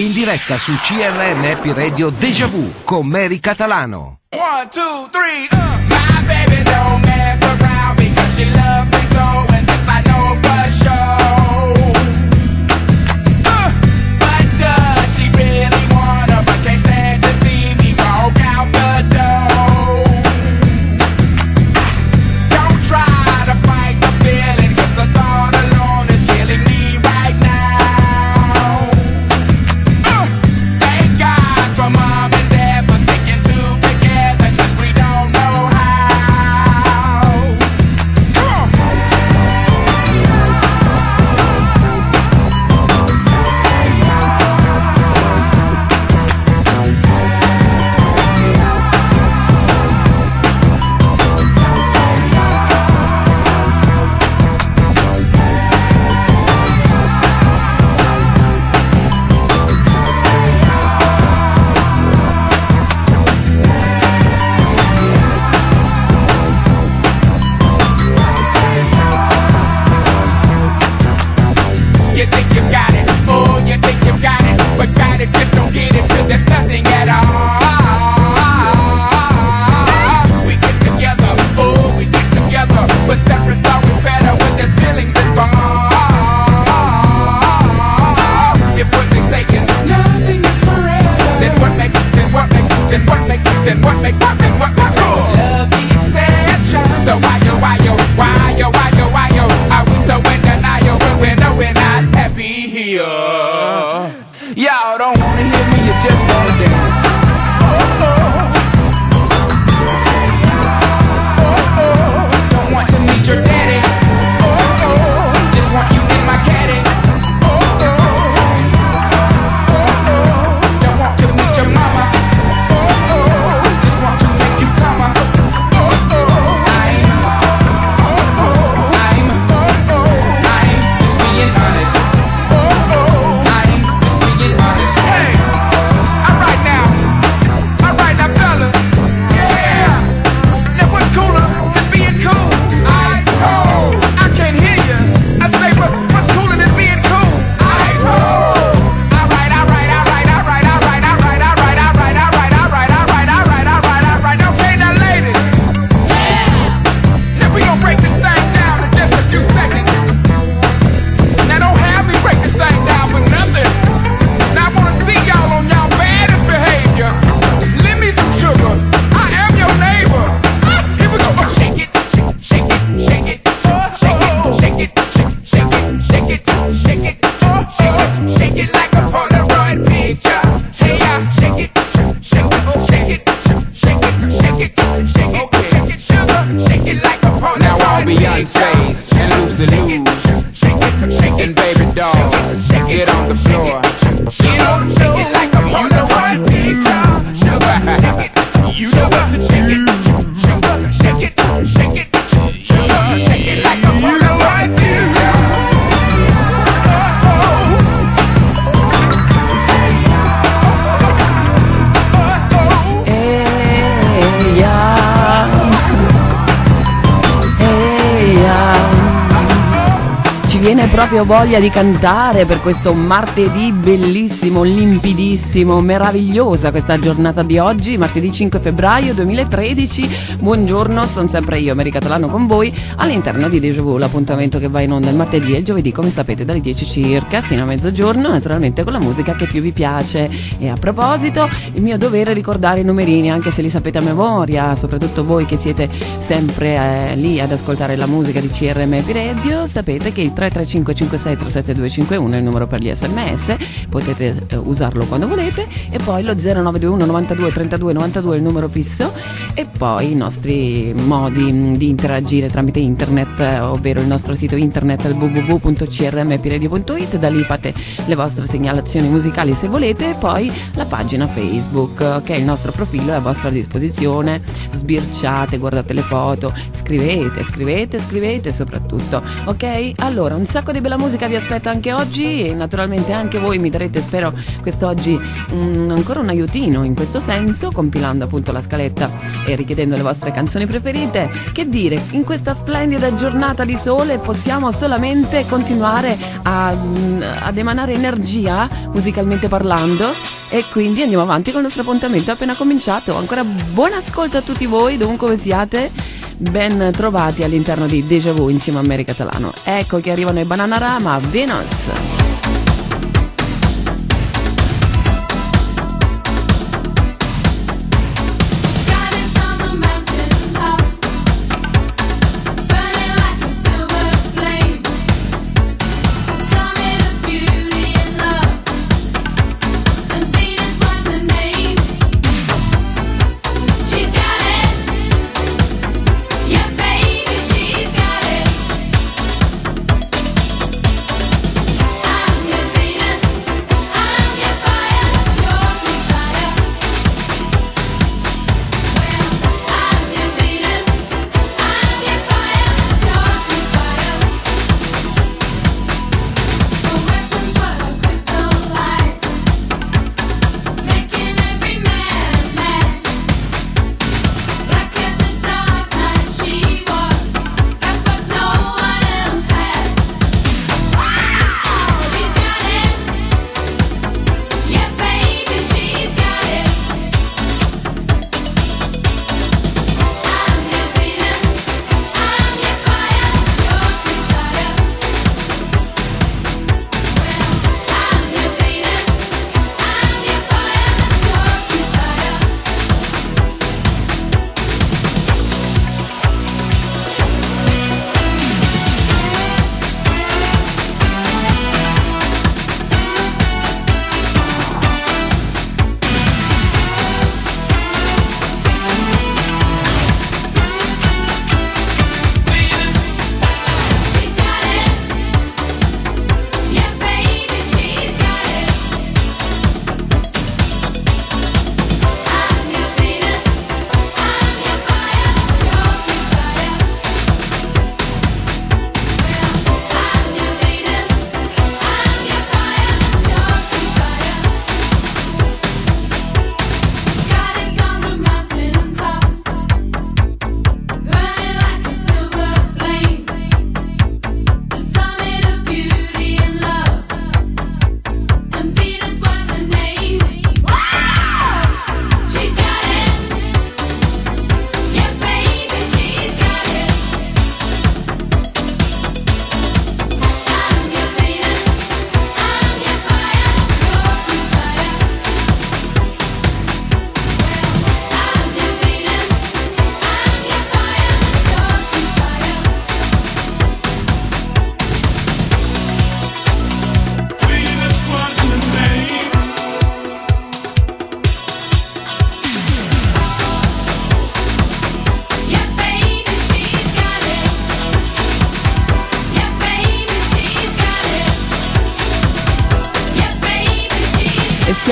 in diretta su CRM Happy Radio Deja Vu con Mary Catalano. One, two, three, uh. hindsight proprio voglia di cantare per questo martedì bellissimo, limpidissimo, meravigliosa questa giornata di oggi, martedì 5 febbraio 2013. Buongiorno, sono sempre io, Mary Catalano con voi all'interno di Deja Vu, l'appuntamento che va in onda il martedì e il giovedì, come sapete, dalle 10 circa fino a mezzogiorno, naturalmente con la musica che più vi piace. E a proposito, il mio dovere è ricordare i numerini, anche se li sapete a memoria, soprattutto voi che siete sempre eh, lì ad ascoltare la musica di CRM Pi Radio, sapete che il 335 556 37251 è il numero per gli sms potete eh, usarlo quando volete e poi lo 0921 92 32 92 è il numero fisso e poi i nostri modi mm, di interagire tramite internet eh, ovvero il nostro sito internet al da lì fate le vostre segnalazioni musicali se volete e poi la pagina facebook eh, che è il nostro profilo è a vostra disposizione. Sbirciate guardate le foto scrivete scrivete scrivete soprattutto ok? Allora un sacco di bella musica vi aspetta anche oggi e naturalmente anche voi mi darete, spero, quest'oggi un- ancora un aiutino in questo senso, compilando appunto la scaletta e richiedendo le vostre canzoni preferite. Che dire, in questa splendida giornata di sole possiamo solamente continuare a- ad emanare energia musicalmente parlando e quindi andiamo avanti con il nostro appuntamento appena cominciato. Ancora buon ascolto a tutti voi, dovunque siate. Ben trovati all'interno di Deja Vu insieme a Mary Catalano. Ecco che arrivano i Bananarama, Canará, Venus.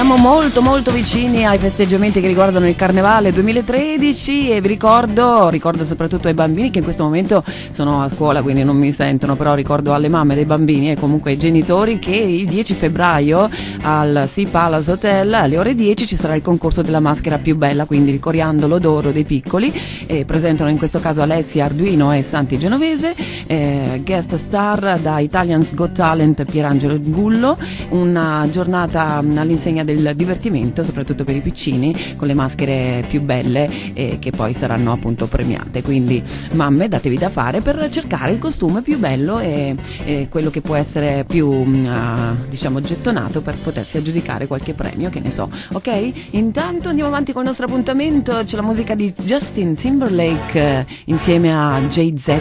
Siamo molto molto vicini ai festeggiamenti che riguardano il Carnevale 2013 e vi ricordo, ricordo soprattutto ai bambini che in questo momento sono a scuola quindi non mi sentono, però ricordo alle mamme dei bambini e comunque ai genitori che il 10 febbraio al Sea Palace Hotel. Alle ore 10 ci sarà il concorso della maschera più bella, quindi il coriandolo d'oro dei piccoli. E presentano in questo caso Alessia Arduino e Santi Genovese, eh, guest star da Italians Got Talent Pierangelo Gullo, una giornata mh, all'insegna del divertimento, soprattutto per i piccini, con le maschere più belle eh, che poi saranno appunto premiate. Quindi mamme datevi da fare per cercare il costume più bello e, e quello che può essere più ah, diciamo gettonato per potersi aggiudicare qualche premio, che ne so. Ok? Intanto andiamo avanti con il nostro appuntamento, c'è la musica di Justin Timberlake eh, insieme a Jay-Z.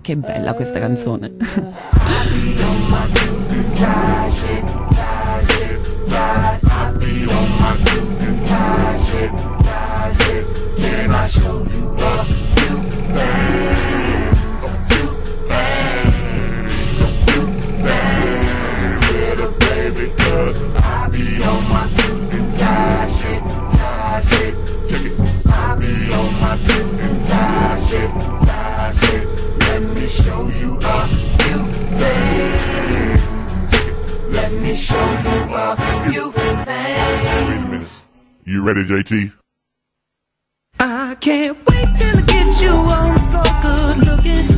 Che bella questa canzone. Let me show you a new thing. Cause I be on my suit and tie shit, tie shit. Check it. I be on my suit and tie shit, tie shit. Let me show you a few things. Let me show you a few things. Wait a minute. You ready, JT? I can't wait till I get you on the floor, good looking.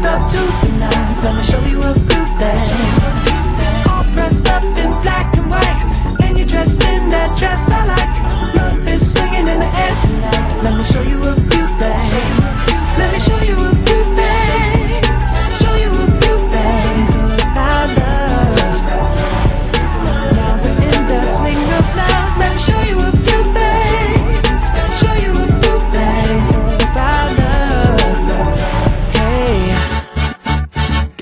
you up to the nines. Let me show you a few things. All dressed up in black and white, and you're dressed in that dress I like. Love is swinging in the air tonight. Let me show you a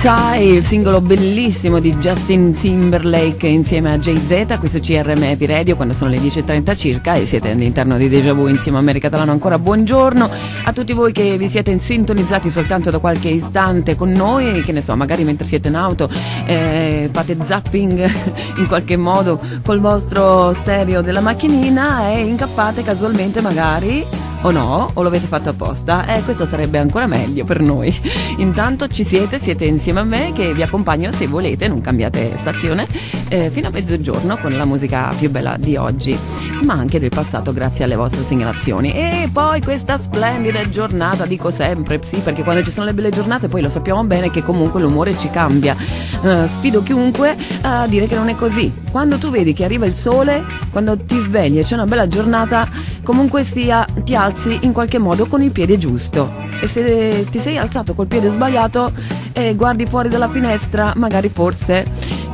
Tie, il singolo bellissimo di Justin Timberlake insieme a Jay-Z, questo CRM Happy Radio quando sono le 10.30 circa e siete all'interno di Deja Vu insieme a America Catalano ancora buongiorno a tutti voi che vi siete sintonizzati soltanto da qualche istante con noi, che ne so, magari mentre siete in auto eh, fate zapping in qualche modo col vostro stereo della macchinina e incappate casualmente magari o no, o lo avete fatto apposta? Eh, questo sarebbe ancora meglio per noi. Intanto ci siete, siete insieme a me che vi accompagno se volete, non cambiate stazione, eh, fino a mezzogiorno con la musica più bella di oggi, ma anche del passato grazie alle vostre segnalazioni. E poi questa splendida giornata, dico sempre, sì, perché quando ci sono le belle giornate poi lo sappiamo bene che comunque l'umore ci cambia. Eh, sfido chiunque a dire che non è così. Quando tu vedi che arriva il sole, quando ti svegli e c'è una bella giornata, comunque sia ti alzi in qualche modo con il piede giusto. E se ti sei alzato col piede sbagliato e guardi fuori dalla finestra, magari forse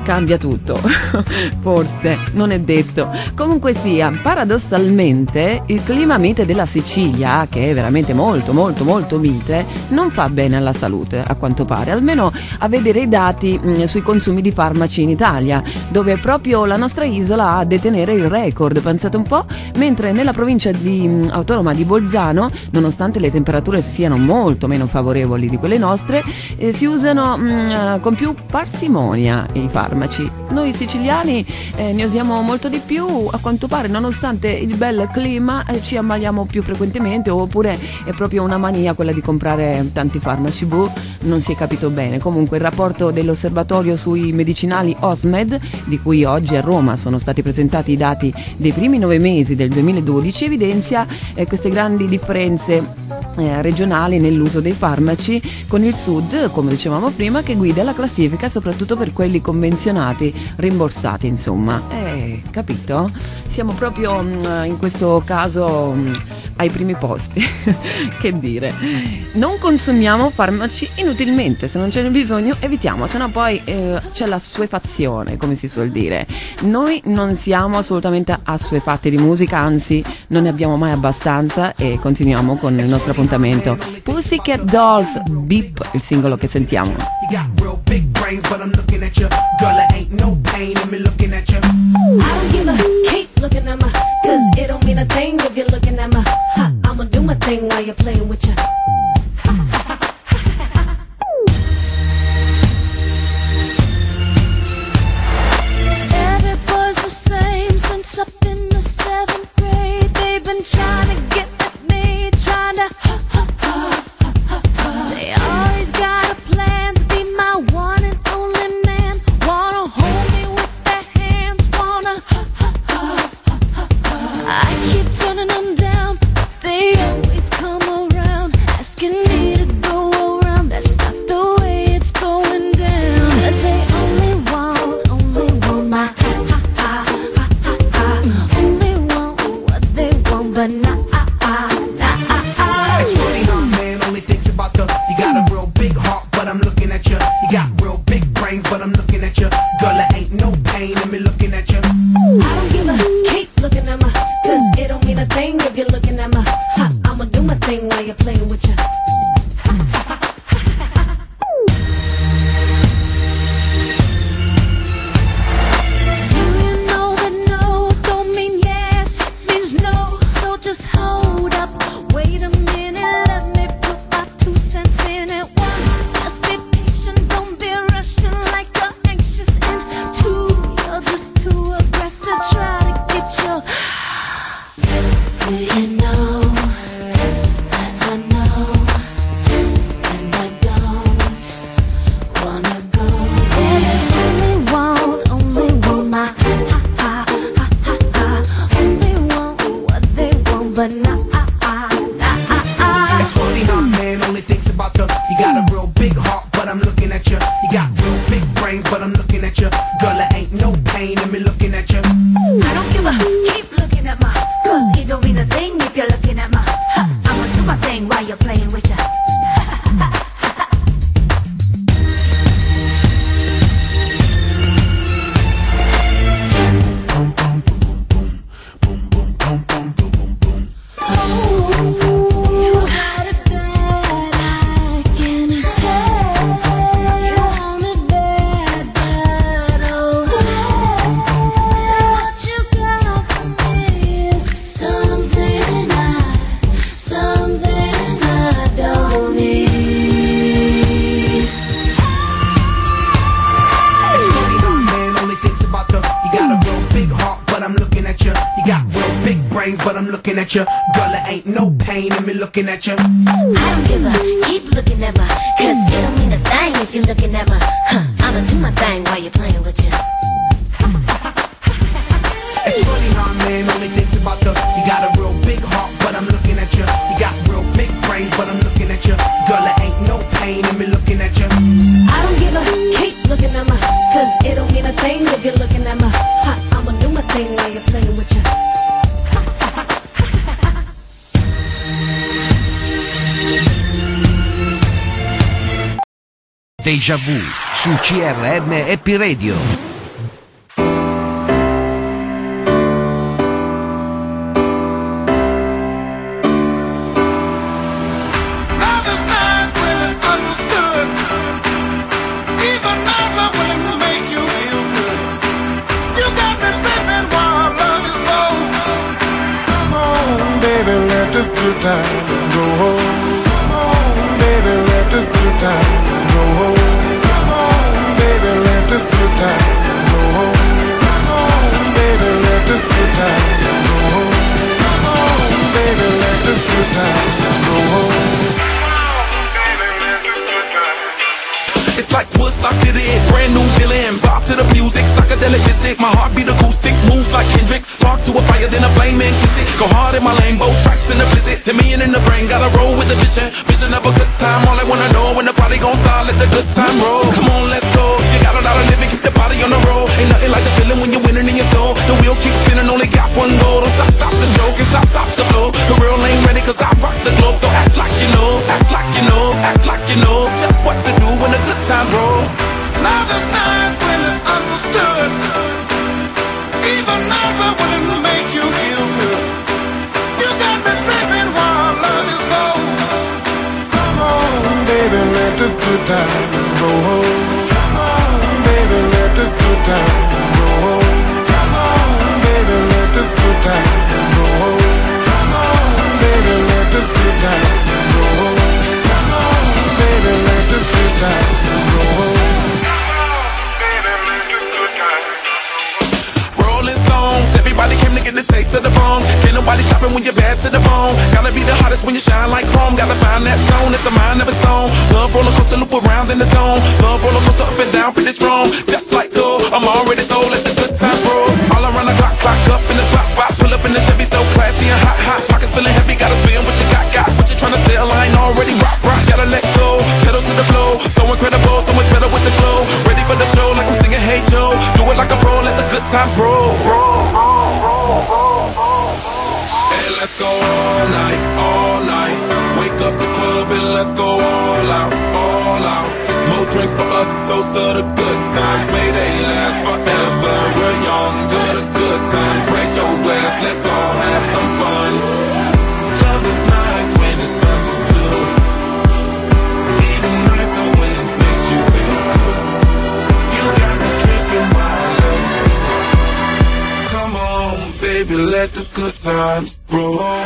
cambia tutto. Forse, non è detto. Comunque sia, paradossalmente, il clima mite della Sicilia, che è veramente molto, molto, molto mite, non fa bene alla salute, a quanto pare. Almeno a vedere i dati mh, sui consumi di farmaci in Italia, dove proprio la nostra isola a detenere il record, pensate un po', mentre nella provincia di, mh, autonoma di Bolzano, nonostante le temperature siano molto meno favorevoli di quelle nostre, eh, si usano mh, con più parsimonia i farmaci. Noi siciliani eh, ne usiamo molto di più, a quanto pare, nonostante il bel clima, eh, ci ammaliamo più frequentemente, oppure è proprio una mania quella di comprare tanti farmaci. Boh, non si è capito bene. Comunque il rapporto dell'osservatorio sui medicinali OSMED, di cui oggi a Roma sono stati presentati i dati dei primi nove mesi del 2012, evidenzia eh, queste grandi differenze eh, regionali nell'uso dei farmaci con il sud, come dicevamo prima, che guida la classifica soprattutto per quelli convenzionati, rimborsati, insomma. Eh, capito? Siamo proprio mm, in questo caso mm, ai primi posti. che dire? Non consumiamo farmaci inutilmente, se non ce n'è bisogno evitiamo, se no poi eh, c'è la suefazione, come si suol dire. Noi non siamo assolutamente assuefatti di musica, anzi non ne abbiamo mai abbastanza e continuiamo con il nostro appuntamento. Pussycat Dolls, Beep, il singolo che sentiamo. You got real big brains, but I'm looking at you. Girl, it ain't no pain in me looking at you. I don't give a keep looking at my cause it don't mean a thing if you're looking at my ha, I'ma do my thing while you're playing with ya. Every boy's the same since up in the seventh grade. They've been trying to get Deja Vu su CRM Happy Woodstock to the brand new villain. Bop to the music, psychedelic visit. My heart beat acoustic, moves like Hendrix. Spark to a fire, then a flame and kiss it. Go hard in my lane, both strikes in the blizzard. Me in the brain, gotta roll with the vision. Vision of a good time, all I wanna know when the party gon' start, let the good time roll. Come on, let's go. You got a lot of living, keep the body on the road. Ain't nothing like the feeling when you're winning in your soul. The wheel keeps spinning, only got one goal. Don't stop, stop the show, can stop, stop the flow. The real ain't ready, cause I rock the globe. So act like you know, act like you know, act like you know. Just what to do when the good time roll. Love is nice when it's understood. Even nicer when it makes you feel good. You got me tripping while love is so. Come on, baby, let the good times go to the bone. Can't nobody stopping when you're bad to the bone. Gotta be the hottest when you shine like chrome. Gotta find that zone, it's a mind of its own. Love roller coaster loop around in the zone. Love roller coaster up and down, pretty strong. Just like gold, I'm already sold. Let the good times roll. All around the clock, clock up in the spot, spot. Pull up in the Chevy, so classy and hot, hot. Pockets feeling heavy, gotta spin what you got, got. What you tryna sell, I ain't already rock, rock. Gotta let go, pedal to the flow. So incredible, so much better with the flow. Ready for the show, like I'm singing Hey Joe. Do it like a pro, let the good times roll. Hey, let's go all night, all night. Wake up the club and let's go all out, all out. More drinks for us, toast to the good times. May they last forever. We're young to the good times. Raise your glass, let's all have some fun. Baby, let the good times roll. Come on,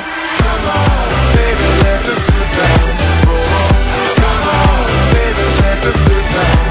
baby, let the good times roll. Come on, baby, let the good times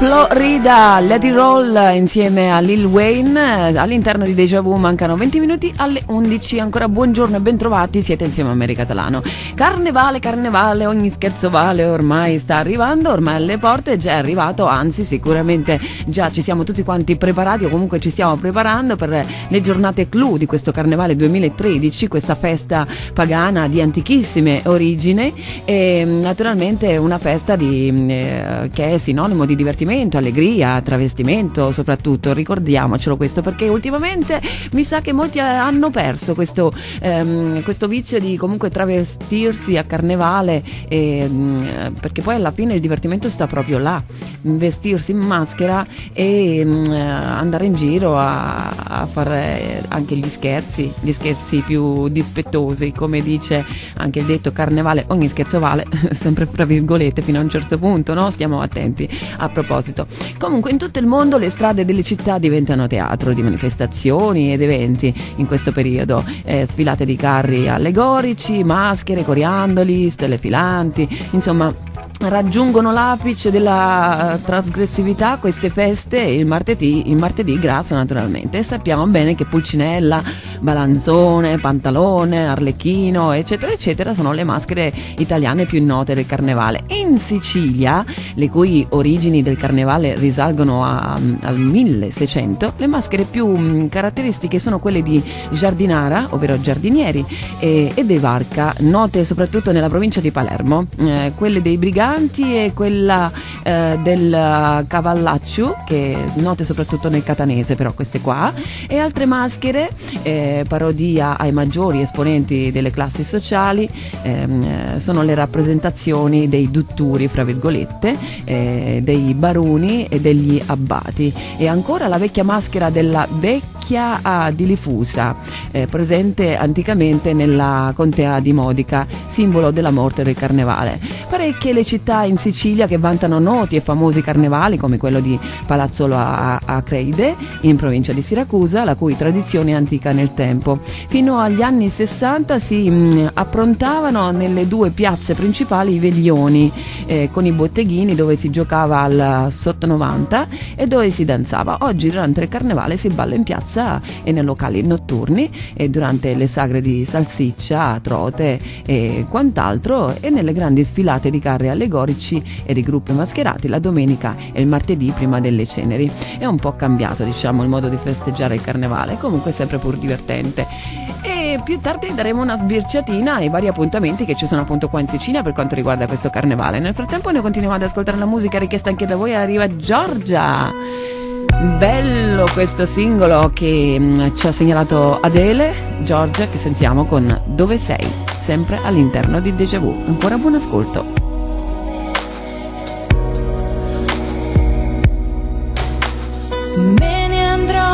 Florida, It Roll insieme a Lil Wayne. All'interno di Deja Vu mancano 20 minuti alle 11 ancora buongiorno e bentrovati siete insieme a Mary Catalano. Carnevale, carnevale, ogni scherzo vale ormai sta arrivando ormai alle porte è già arrivato anzi sicuramente già ci siamo tutti quanti preparati o comunque ci stiamo preparando per le giornate clou di questo Carnevale 2013 questa festa pagana di antichissime origini. E naturalmente una festa di, eh, che è sinonimo di divertimento, allegria, travestimento soprattutto, ricordiamocelo questo perché ultimamente mi sa che molti eh, hanno perso questo, ehm, questo vizio di comunque travestirsi a carnevale e, mm, perché poi alla fine il divertimento sta proprio là, vestirsi in maschera e mm, eh, andare in giro a, a fare anche gli scherzi, gli scherzi più dispettosi, come dice anche il detto carnevale, ogni scherzo vale, sempre fra virgolette fino a un certo punto, no? Stiamo attenti a proposito. Comunque in tutto il mondo le strade delle città diventano teatro di manifestazioni ed eventi. In questo periodo, eh, sfilate di carri allegorici, maschere, coriandoli, stelle filanti, insomma raggiungono l'apice della eh, trasgressività queste feste il martedì, il martedì grasso naturalmente e sappiamo bene che Pulcinella, Balanzone, Pantalone, Arlecchino eccetera eccetera sono le maschere italiane più note del carnevale. In Sicilia, le cui origini del carnevale risalgono a- al 1600, le maschere più mm, caratteristiche sono quelle di Giardinara, ovvero giardinieri, e, e dei Varca, note soprattutto nella provincia di Palermo, eh, quelle dei briganti e quella eh, del Cavallaccio, che note soprattutto nel catanese, però queste qua, e altre maschere, eh, parodia ai maggiori esponenti delle classi sociali, ehm, eh, sono le rappresentazioni dei dutturi, fra virgolette, eh, dei baroni e degli abbati. E ancora la vecchia maschera della vecchia ah, di Lifusa, eh, presente anticamente nella contea di Modica, simbolo della morte del carnevale. Parecchie le città in Sicilia che vantano noti e famosi carnevali come quello di Palazzolo a, a Creide, in provincia di Siracusa, la cui tradizione è antica nel tempo. Fino agli anni 60 si mh, approntavano nelle due piazze principali i veglioni, eh, con i botteghini dove si giocava al sotto 90 e dove si danzava. Oggi durante il carnevale si balla in piazza e nei locali notturni e durante le sagre di salsiccia, trote e quant'altro e nelle grandi sfilate di carri allegorici e di gruppi mascherati la domenica e il martedì prima delle ceneri. È un po' cambiato diciamo il modo di festeggiare il carnevale, comunque sempre pur divertente. E più tardi daremo una sbirciatina ai vari appuntamenti che ci sono appunto qua in Sicilia per quanto riguarda questo carnevale. Nel frattempo noi continuiamo ad ascoltare la musica richiesta anche da voi, arriva Giorgia. Bello questo singolo che mm, ci ha segnalato Adele, Giorgia, che sentiamo con Dove sei? Sempre all'interno di Deja Vu. Ancora buon ascolto. Me ne andrò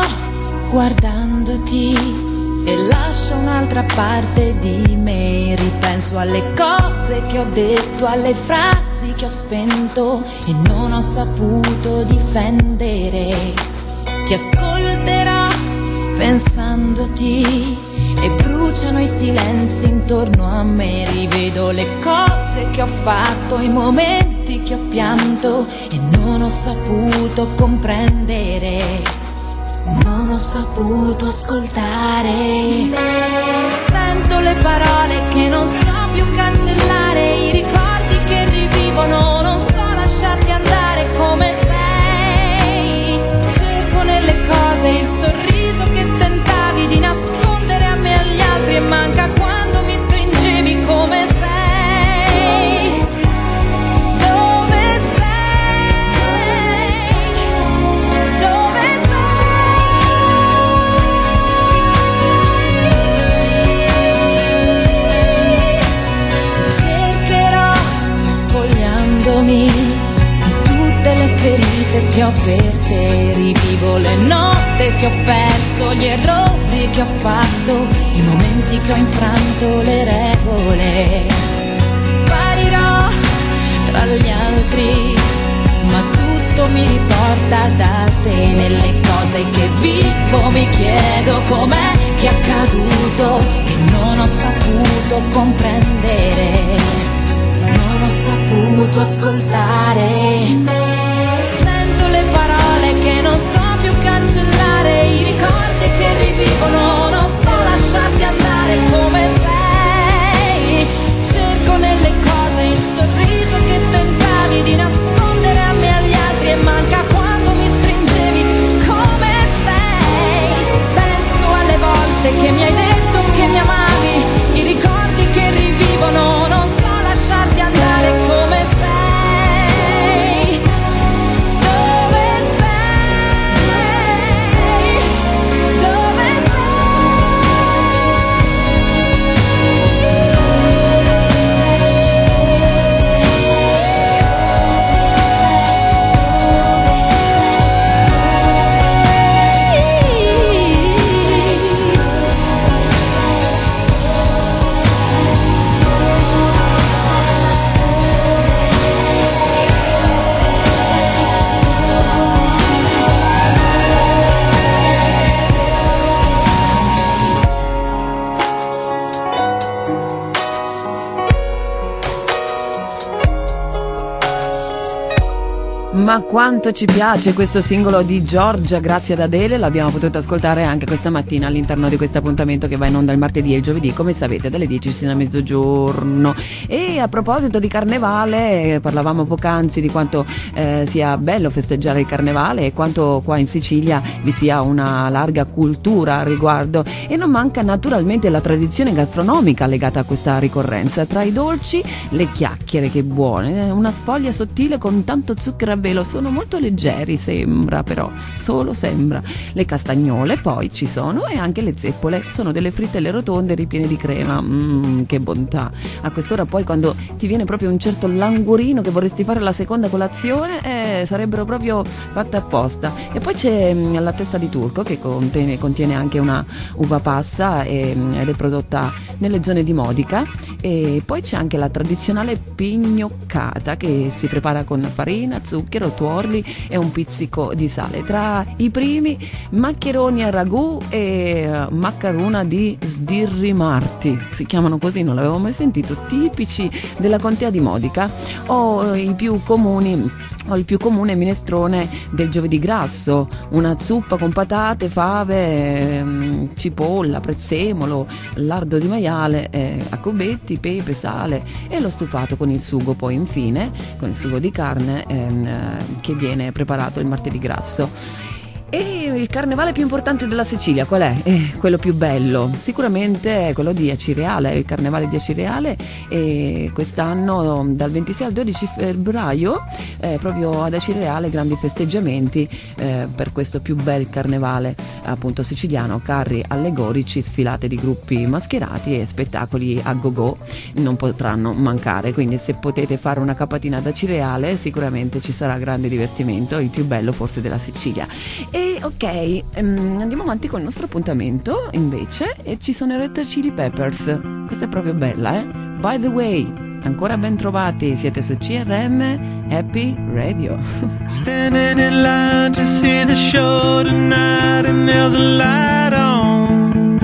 guardandoti e lascio un'altra parte di me. Ripenso alle cose che ho detto, alle frasi che ho spento e non ho saputo difendere. Ti ascolterò pensandoti e bruciano i silenzi intorno a me. Rivedo le cose che ho fatto, i momenti che ho pianto e non ho saputo comprendere. Non ho saputo ascoltare me. Sento le parole che non so più cancellare, i ricordi che rivivono, non so lasciarti andare come sei. Cerco nelle cose il sorriso che tentavi di nascondere me e che ho per te. Rivivo le notte che ho perso, gli errori che ho fatto, i momenti che ho infranto le regole. Sparirò tra gli altri, ma tutto mi riporta da te nelle cose che vivo. Mi chiedo com'è che è accaduto che non ho saputo comprendere. Non ho saputo ascoltare non so più cancellare, i ricordi che rivivono, non so lasciarti andare come sei. Cerco nelle cose il sorriso che tentavi di nascondere a me e agli altri e manca quando mi stringevi come sei. Penso alle volte che mi hai detto Quanto ci piace questo singolo di Giorgia, grazie ad Adele, l'abbiamo potuto ascoltare anche questa mattina all'interno di questo appuntamento che va in onda il martedì e il giovedì, come sapete, dalle 10 sino a mezzogiorno. E a proposito di carnevale, parlavamo poc'anzi di quanto eh, sia bello festeggiare il carnevale e quanto qua in Sicilia vi sia una larga cultura al riguardo e non manca naturalmente la tradizione gastronomica legata a questa ricorrenza. Tra i dolci, le chiacchiere, che buone, una sfoglia sottile con tanto zucchero a velo, sono molto leggeri, sembra però, solo sembra. Le castagnole poi ci sono e anche le zeppole, sono delle frittelle rotonde ripiene di crema, mmm, che bontà. A quest'ora poi quando ti viene proprio un certo languorino che vorresti fare la seconda colazione, eh, sarebbero proprio fatte apposta. E poi c'è mm, la testa di turco che contiene, contiene anche una uva passa e, mm, ed è prodotta nelle zone di Modica e poi c'è anche la tradizionale pignoccata che si prepara con farina, zucchero, tuorli e un pizzico di sale. Tra i primi maccheroni a ragù e maccaruna di sdirrimarti, si chiamano così, non l'avevo mai sentito, tipici della contea di Modica o i più comuni o il più comune minestrone del giovedì grasso, una zuppa con patate, fave, ehm, cipolla, prezzemolo, lardo di maiale, eh, a cubetti, pepe, sale e lo stufato con il sugo poi infine, con il sugo di carne ehm, eh, che viene preparato il martedì grasso. E il carnevale più importante della Sicilia qual è? Eh, quello più bello, sicuramente è quello di Acireale, il carnevale di Acireale e quest'anno dal 26 al 12 febbraio eh, proprio ad Acireale grandi festeggiamenti eh, per questo più bel carnevale appunto siciliano, carri allegorici, sfilate di gruppi mascherati e spettacoli a go-go non potranno mancare, quindi se potete fare una capatina ad Acireale sicuramente ci sarà grande divertimento, il più bello forse della Sicilia. E ok, ehm, andiamo avanti con il nostro appuntamento invece e ci sono i Red Chili Peppers. Questa è proprio bella, eh? By the way, ancora ben trovati, siete su CRM Happy Radio. Standing in line to see the show tonight, and there's a light on,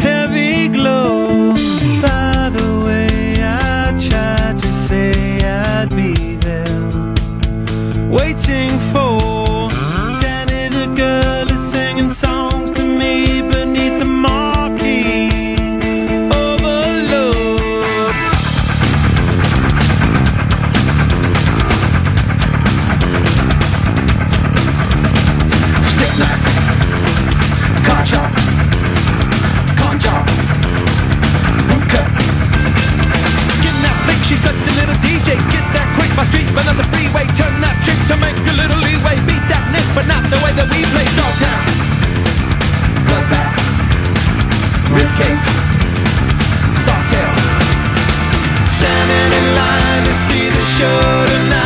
heavy glow. By the way, I tried to say I'd be there, waiting for but on the freeway. Turn that chick to make a little leeway. Beat that nick, but not the way that we play. Dogtown. bloodbath, ribcage, sawtail. Standing in line to see the show tonight,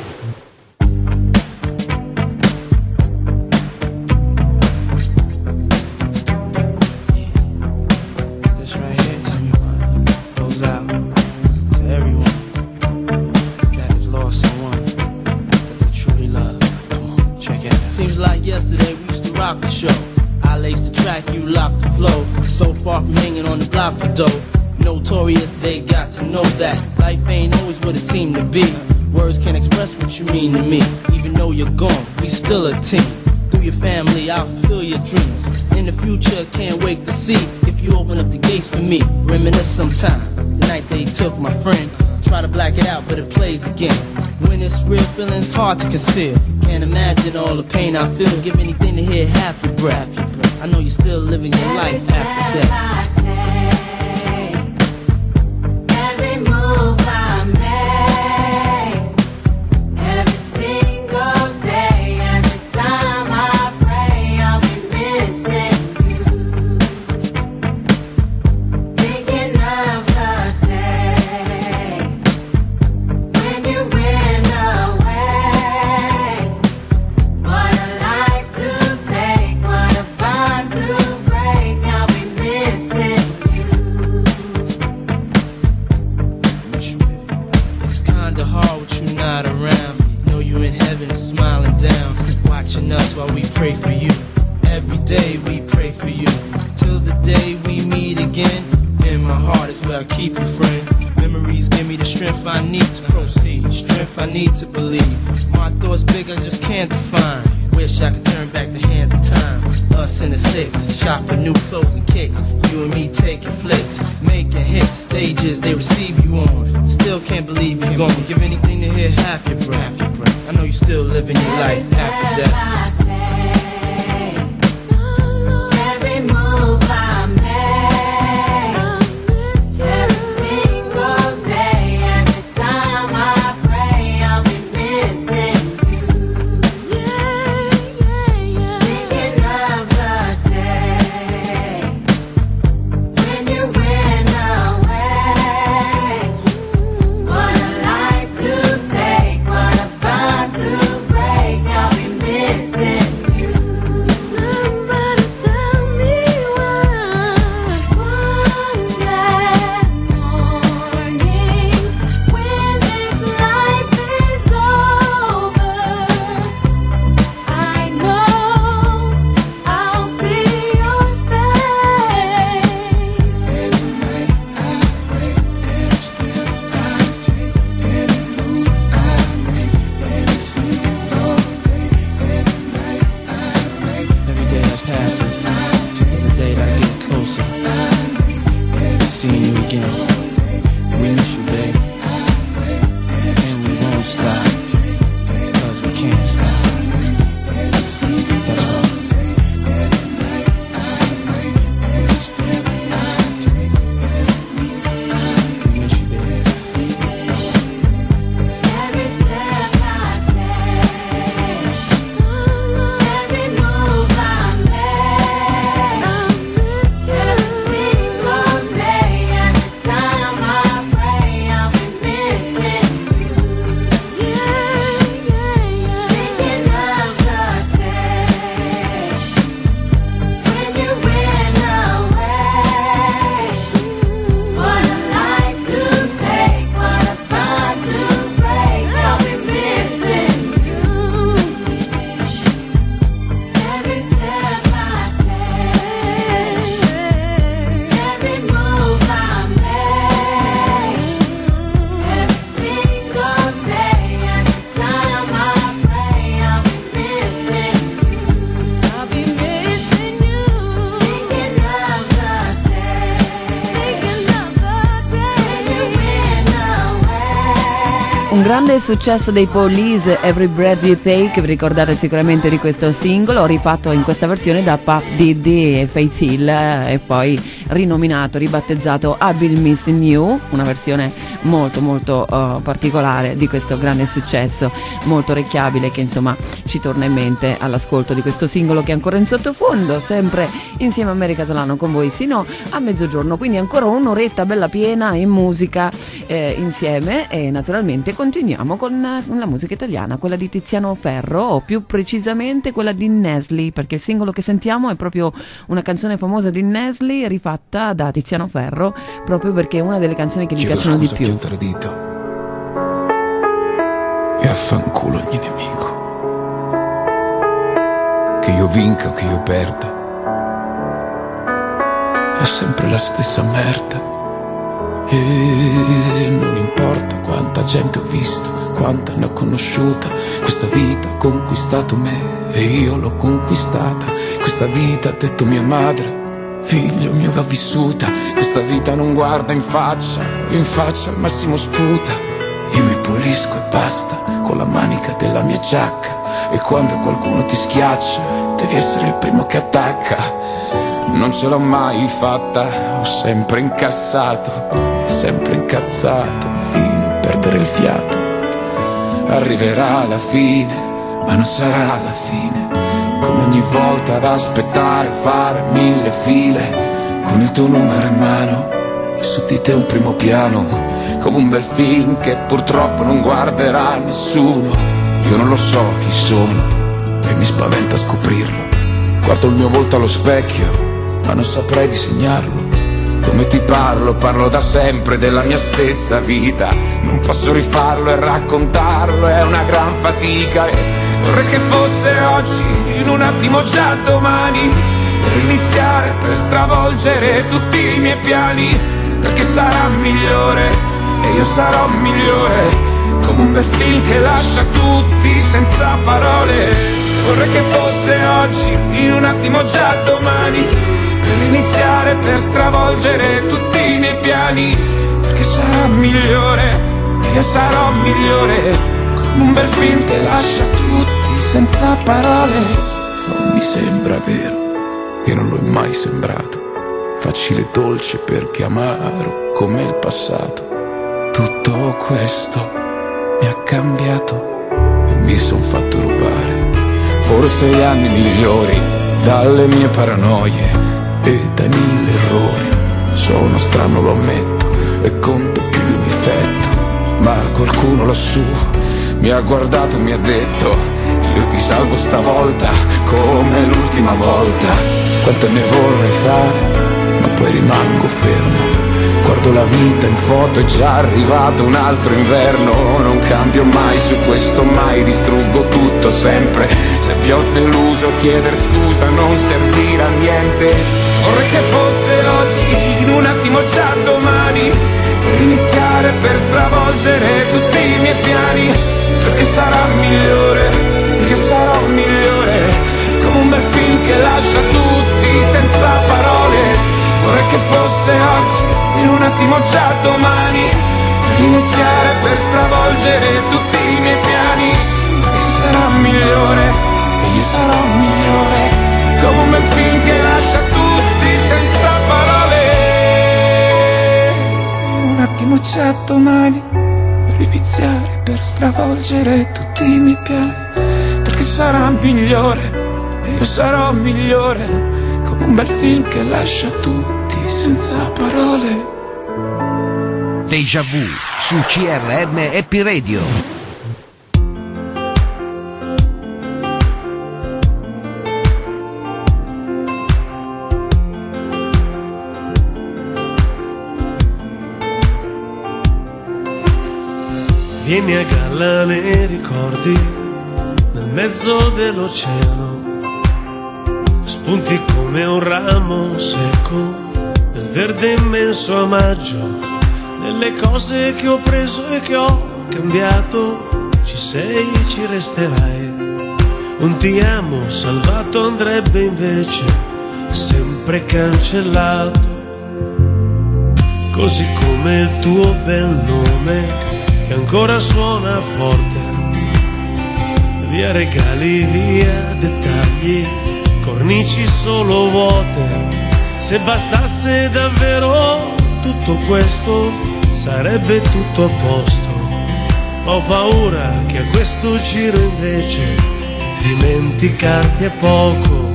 blaze again. When it's real, feeling's hard to conceal. Can't imagine all the pain I feel. Give anything to hear half your breath. I know you're still living your life after death. Grande successo dei Police, Every Breath You Take, vi ricordate sicuramente di questo singolo, rifatto in questa versione da Puff Diddy e Faith Hill eh, e poi rinominato, ribattezzato a Bill Missing You, una versione molto molto eh, particolare di questo grande successo, molto orecchiabile che insomma ci torna in mente all'ascolto di questo singolo che è ancora in sottofondo, sempre insieme a America Catalano con voi sino a mezzogiorno, quindi ancora un'oretta bella piena in musica eh, insieme e naturalmente continuiamo con eh, la musica italiana, quella di Tiziano Ferro o più precisamente quella di Nesli, perché il singolo che sentiamo è proprio una canzone famosa di Nesli rifatta da Tiziano Ferro proprio perché è una delle canzoni che gli Chiedo piacciono di scusa chi più. Ho tradito e affanculo ogni nemico. Che io vinca o che io perda, è sempre la stessa merda. E non importa quanta gente ho visto, quanta ne ho conosciuta, questa vita ha conquistato me e io l'ho conquistata. Questa vita ha detto mia madre, figlio mio va vissuta, questa vita non guarda in faccia, in faccia al massimo sputa. Io mi pulisco e basta con la manica della mia giacca e quando qualcuno ti schiaccia devi essere il primo che attacca. Non ce l'ho mai fatta, ho sempre incassato, sempre incazzato, fino a perdere il fiato. Arriverà la fine, ma non sarà la fine. Come ogni volta ad aspettare, fare mille file, con il tuo numero in mano e su di te un primo piano, come un bel film che purtroppo non guarderà nessuno. Io non lo so chi sono e mi spaventa scoprirlo. Guardo il mio volto allo specchio ma non saprei disegnarlo. Come ti parlo, parlo da sempre della mia stessa vita. Non posso rifarlo e raccontarlo, è una gran fatica. E vorrei che fosse oggi, in un attimo già domani, per iniziare, per stravolgere tutti i miei piani. Perché sarà migliore e io sarò migliore. Come un bel film che lascia tutti senza parole. Vorrei che fosse oggi, in un attimo già domani per iniziare, per stravolgere tutti i miei piani, perché sarà migliore, io sarò migliore, un bel film che lascia tutti senza parole. Non mi sembra vero, e non lo è mai sembrato, facile e dolce perché amaro come il passato. Tutto questo mi ha cambiato e mi son fatto rubare, forse gli anni migliori dalle mie paranoie e dai mille errori. Sono strano, lo ammetto, e conto più di difetto. Ma qualcuno lassù mi ha guardato mi ha detto: Io ti salvo stavolta come l'ultima volta. Quante ne vorrei fare, ma poi rimango fermo. Guardo la vita in foto, è già arrivato un altro inverno. Non cambio mai su questo, mai distruggo tutto sempre. Se vi ho deluso, chieder scusa non servirà a niente. Vorrei che fosse oggi, in un attimo già domani, per iniziare, per stravolgere tutti i miei piani, perché sarà migliore, io sarò migliore, come un bel film che lascia tutti senza parole. Vorrei che fosse oggi, in un attimo già domani, per iniziare, per stravolgere tutti i miei piani, perché sarà migliore, io sarò migliore, come un bel film che lascia tutti attimo già domani per iniziare, per stravolgere tutti i miei piani, perché sarà migliore, e io sarò migliore, come un bel film che lascia tutti senza parole. Deja vu su CRM Happy Radio. Vieni a galla nei ricordi, nel mezzo dell'oceano. Spunti come un ramo secco, nel verde immenso a maggio. Nelle cose che ho preso e che ho cambiato, ci sei, ci resterai. Un ti amo salvato andrebbe invece sempre cancellato. Così come il tuo bel nome che ancora suona forte. Via regali, via dettagli, cornici solo vuote. Se bastasse davvero tutto questo, sarebbe tutto a posto. Ma ho paura che a questo giro invece dimenticarti è poco.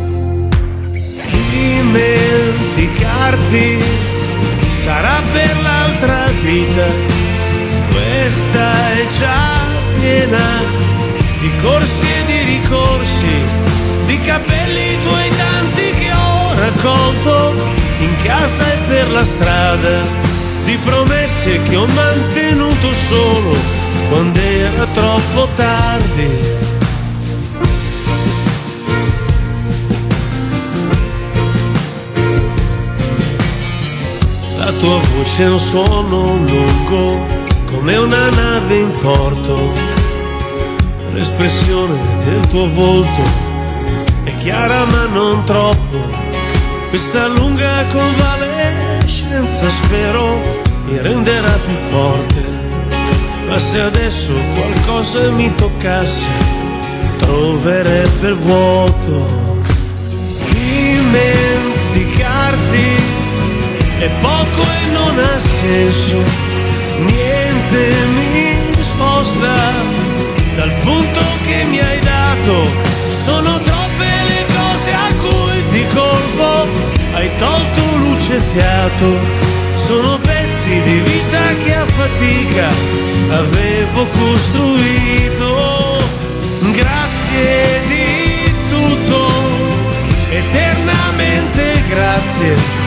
Dimenticarti sarà per l'altra vita. Questa è già piena di corsi e di ricorsi, di capelli tuoi tanti che ho raccolto in casa e per la strada, di promesse che ho mantenuto solo quando era troppo tardi. La tua voce è un suono lungo come una nave in porto. L'espressione del tuo volto è chiara ma non troppo. Questa lunga convalescenza spero mi renderà più forte. Ma se adesso qualcosa mi toccasse, troverebbe il vuoto. Dimenticarti è poco e non ha senso, niente mi sposta dal punto che mi hai dato. Sono troppe le cose a cui di colpo hai tolto luce e fiato. Sono pezzi di vita che a fatica avevo costruito. Grazie di tutto, eternamente grazie.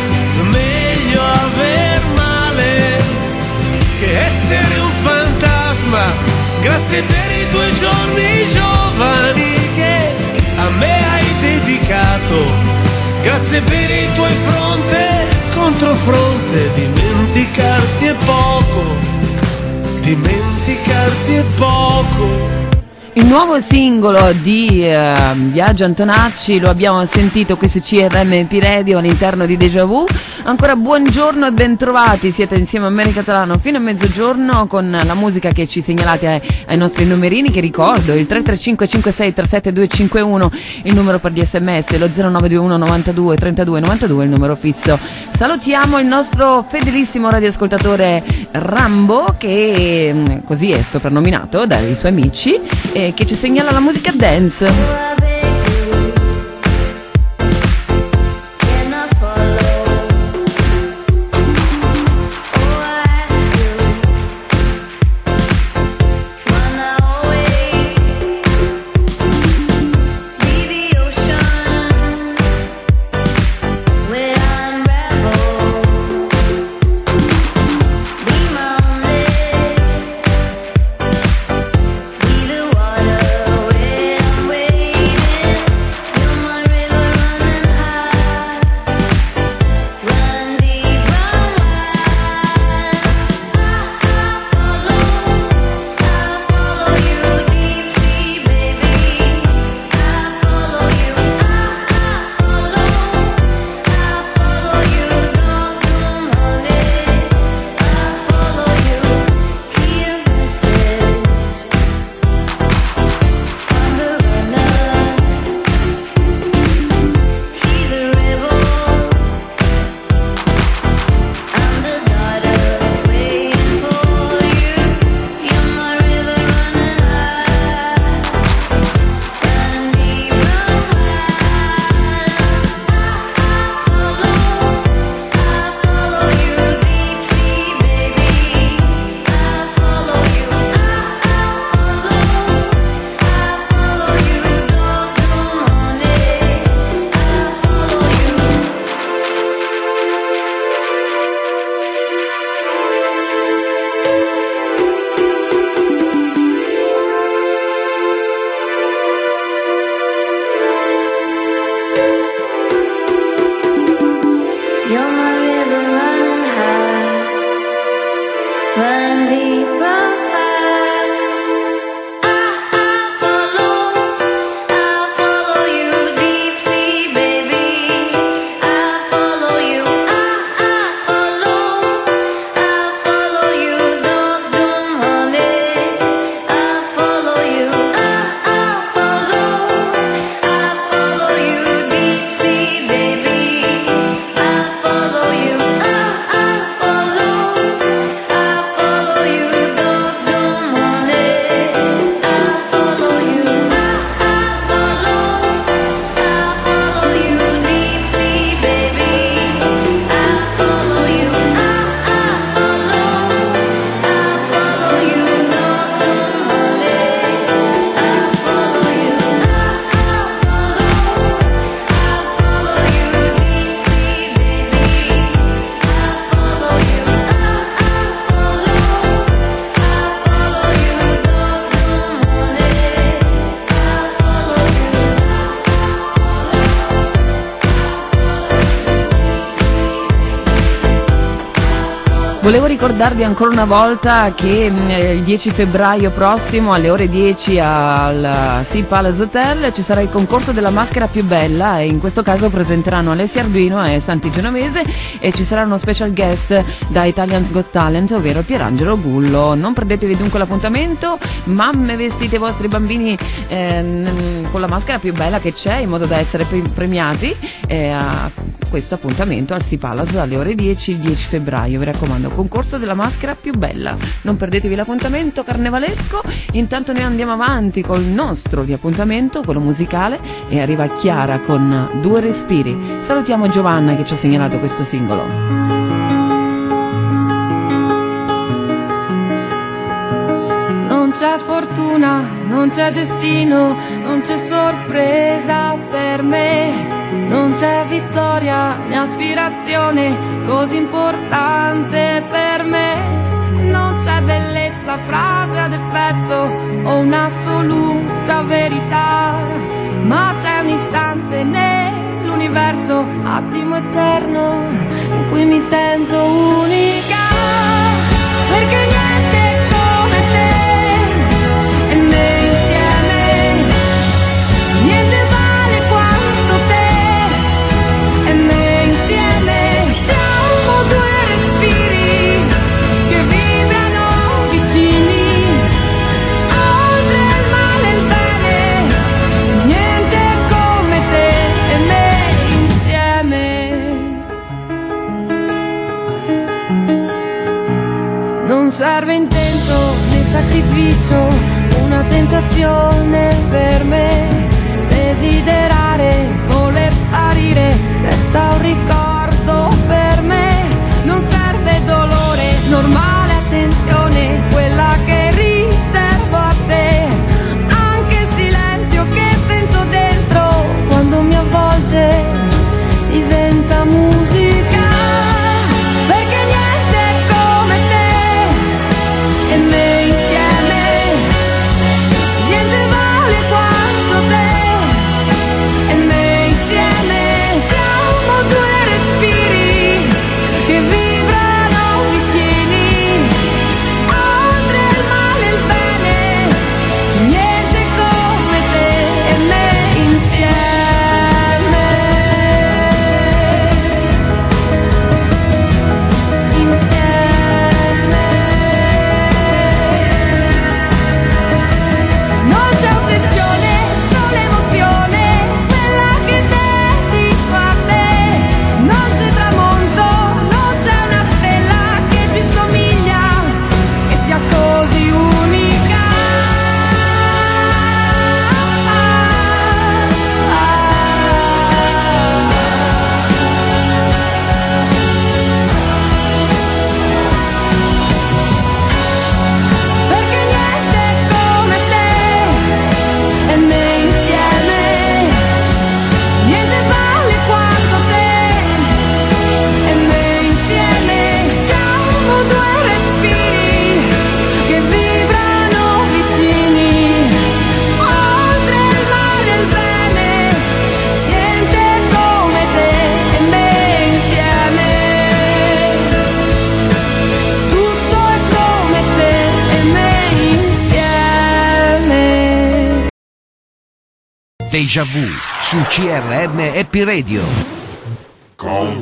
Essere un fantasma. Grazie per i tuoi giorni giovani che a me hai dedicato. Grazie per i tuoi fronte contro fronte. Dimenticarti è poco. Dimenticarti è poco. Il nuovo singolo di eh, Viaggio Antonacci lo abbiamo sentito qui su CRMP Radio all'interno di Deja Vu. Ancora buongiorno e bentrovati, siete insieme a Mary Catalano fino a mezzogiorno con la musica che ci segnalate ai, ai nostri numerini che ricordo, il 335 56 37 251 il numero per gli sms, lo 0921 92 32 92 il numero fisso. Salutiamo il nostro fedelissimo radioascoltatore Rambo che mm, così è soprannominato dai suoi amici e che ci segnala la musica dance. Volevo ricordarvi ancora una volta che mh, eh, il 10 febbraio prossimo alle ore 10 al Sea Palace Hotel ci sarà il concorso della maschera più bella e in questo caso presenteranno Alessia Arduino e Santi Genovese e ci sarà uno special guest da Italians Got Talent, ovvero Pierangelo Bullo. Non perdetevi dunque l'appuntamento, mamme vestite i vostri bambini eh, con la maschera più bella che c'è in modo da essere pre- premiati eh, questo appuntamento al Sea Palace alle ore 10 il 10 febbraio. Vi raccomando, concorso della maschera più bella. Non perdetevi l'appuntamento carnevalesco. Intanto noi andiamo avanti col nostro di appuntamento, quello musicale, e arriva Chiara con Due Respiri. Salutiamo Giovanna che ci ha segnalato questo singolo. Non c'è fortuna, non c'è destino, non c'è sorpresa per me, non c'è vittoria né aspirazione così importante per me. Non c'è bellezza, frase ad effetto o un'assoluta verità, ma c'è un istante nell'universo, attimo eterno, in cui mi sento unica. Perché niente Non serve intento né sacrificio, una tentazione per me. Desiderare, voler sparire, resta un ricordo per me. Non serve dolore, normale attenzione, Deja Vu su CRM Happy Radio. Con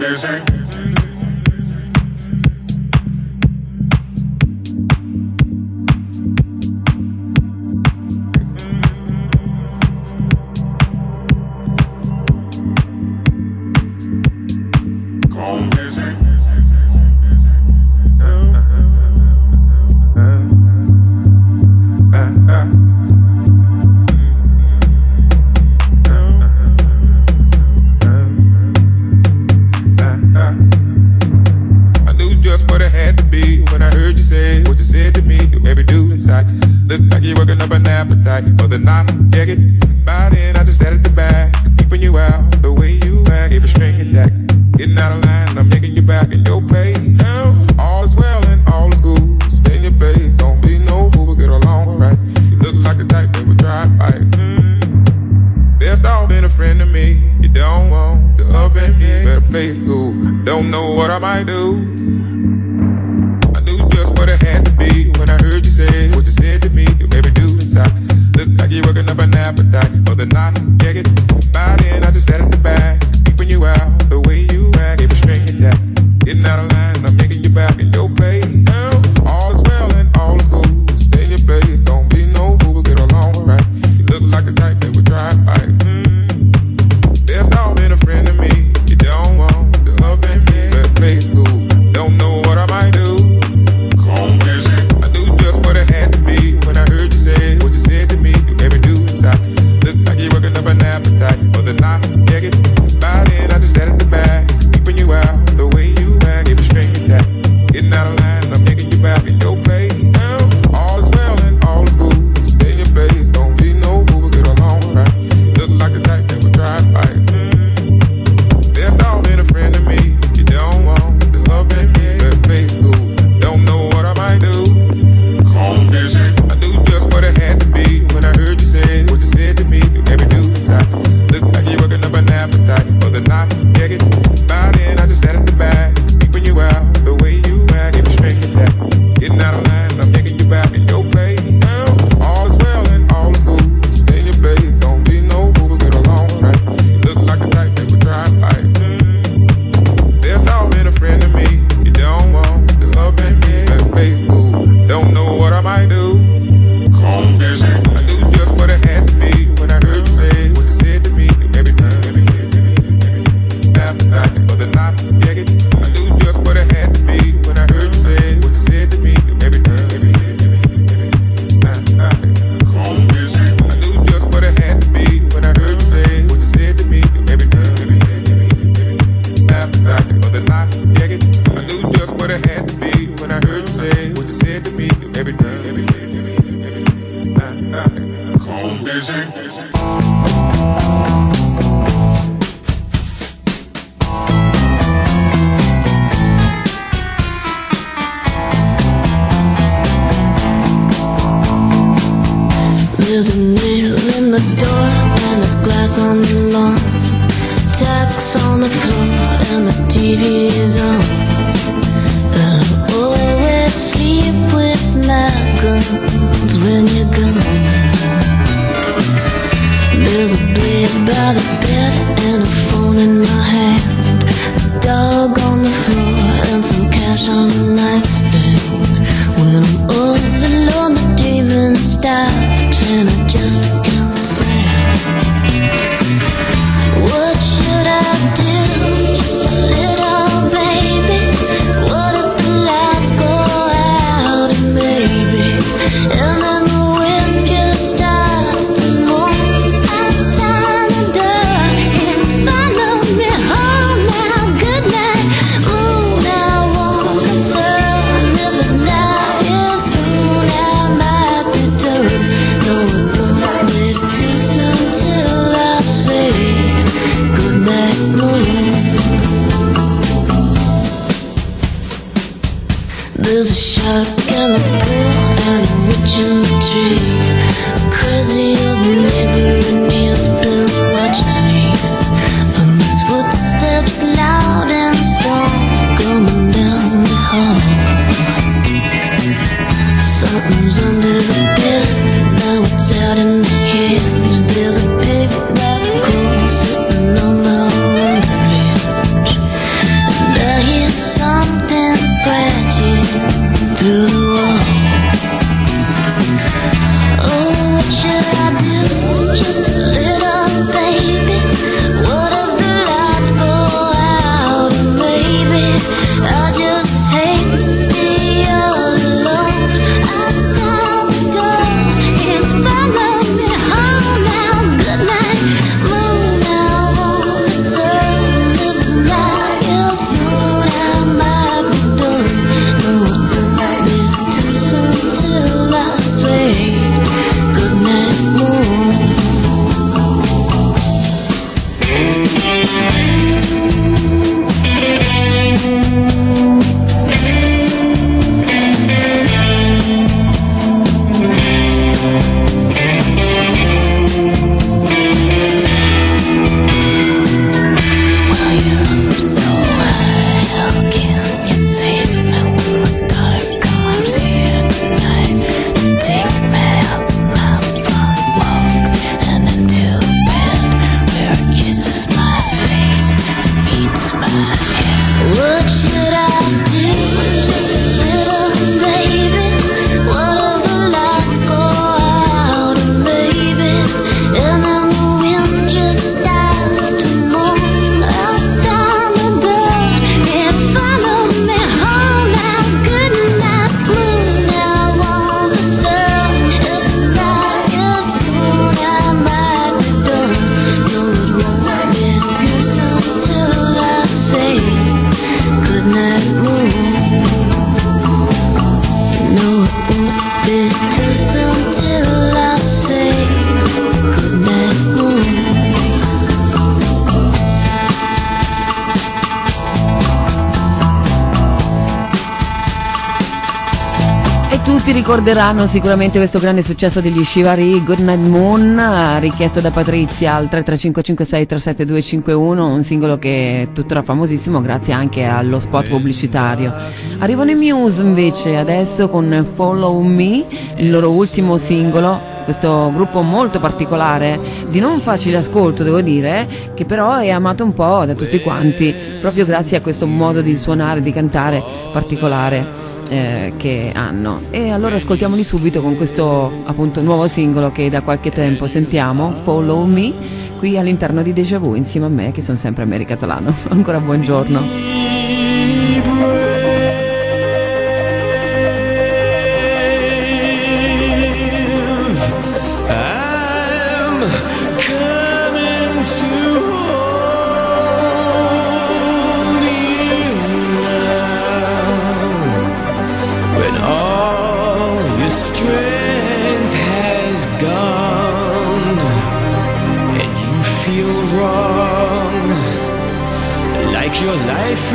ricorderanno sicuramente questo grande successo degli Shivari Goodnight Moon, eh, richiesto da Patrizia al 33556372251, un singolo che è tuttora famosissimo grazie anche allo spot pubblicitario. Arrivano i Muse invece adesso con Follow Me, il loro ultimo singolo. Questo gruppo molto particolare, di non facile ascolto devo dire, che però è amato un po' da tutti quanti, proprio grazie a questo modo di suonare, di cantare particolare eh, che hanno. E allora ascoltiamoli subito con questo appunto nuovo singolo che da qualche tempo sentiamo, Follow Me, qui all'interno di Deja Vu insieme a me che sono sempre America Catalano. Ancora buongiorno.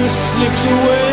just slipped away.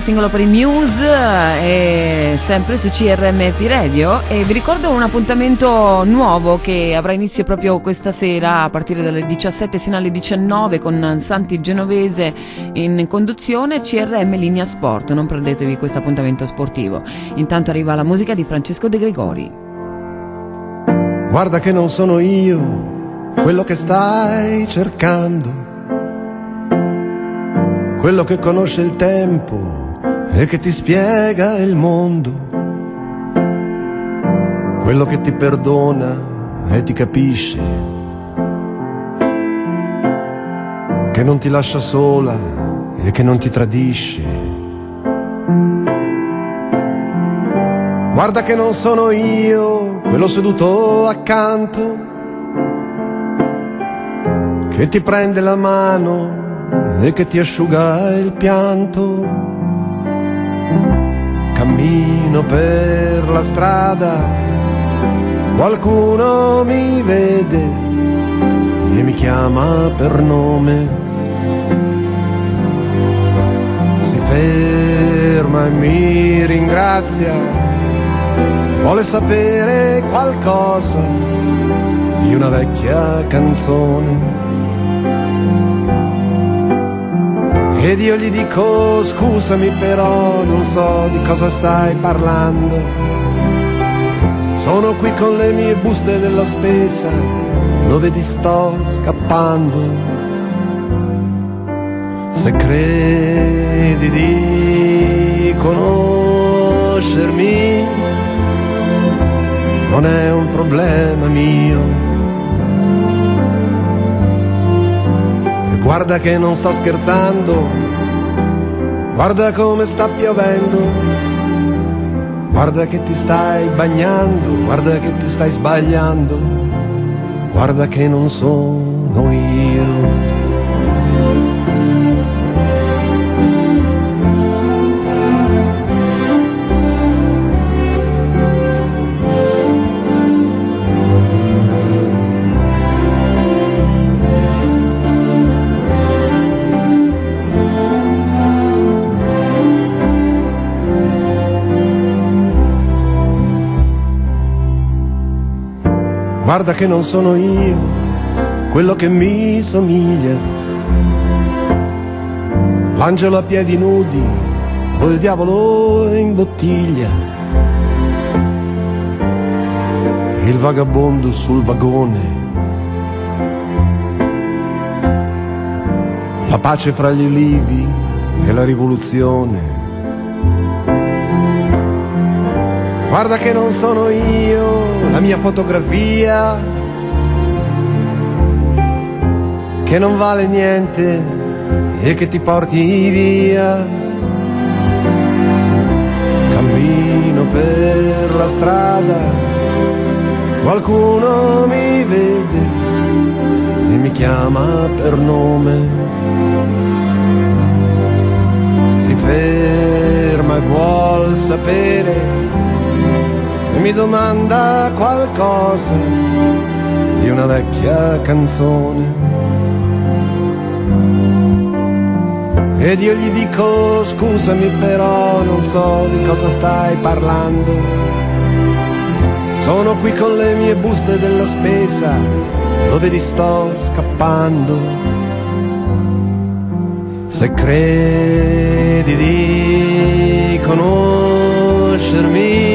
Singolo per i Muse, è sempre su CRMP Radio e vi ricordo un appuntamento nuovo che avrà inizio proprio questa sera a partire dalle 17 sino alle 19 con Santi Genovese in conduzione CRM Linea Sport, non perdetevi questo appuntamento sportivo. Intanto arriva la musica di Francesco De Gregori. Guarda che non sono io quello che stai cercando, quello che conosce il tempo e che ti spiega il mondo, quello che ti perdona e ti capisce, che non ti lascia sola e che non ti tradisce. Guarda che non sono io quello seduto accanto che ti prende la mano e che ti asciuga il pianto Cammino per la strada, qualcuno mi vede e mi chiama per nome. Si ferma e mi ringrazia, vuole sapere qualcosa di una vecchia canzone. Ed io gli dico scusami però non so di cosa stai parlando. Sono qui con le mie buste della spesa, lo vedi sto scappando. Se credi di conoscermi, non è un problema mio. Guarda che non sto scherzando, guarda come sta piovendo, guarda che ti stai bagnando, guarda che ti stai sbagliando, guarda che non sono io. Guarda che non sono io quello che mi somiglia. L'angelo a piedi nudi o il diavolo in bottiglia. Il vagabondo sul vagone. La pace fra gli ulivi e la rivoluzione. Guarda che non sono io, la mia fotografia, che non vale niente e che ti porti via. Cammino per la strada, qualcuno mi vede e mi chiama per nome. Si ferma e vuol sapere mi domanda qualcosa di una vecchia canzone. Ed io gli dico scusami però non so di cosa stai parlando. Sono qui con le mie buste della spesa, lo vedi sto scappando. Se credi di conoscermi,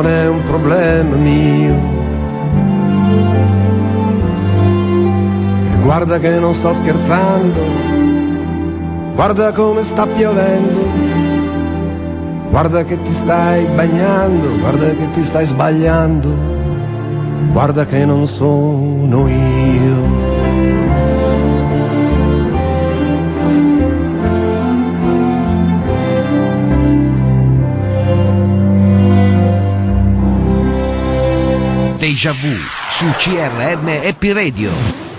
non è un problema mio. E guarda che non sto scherzando, guarda come sta piovendo, guarda che ti stai bagnando, guarda che ti stai sbagliando, guarda che non sono io. Deja Vu su CRM Happy Radio.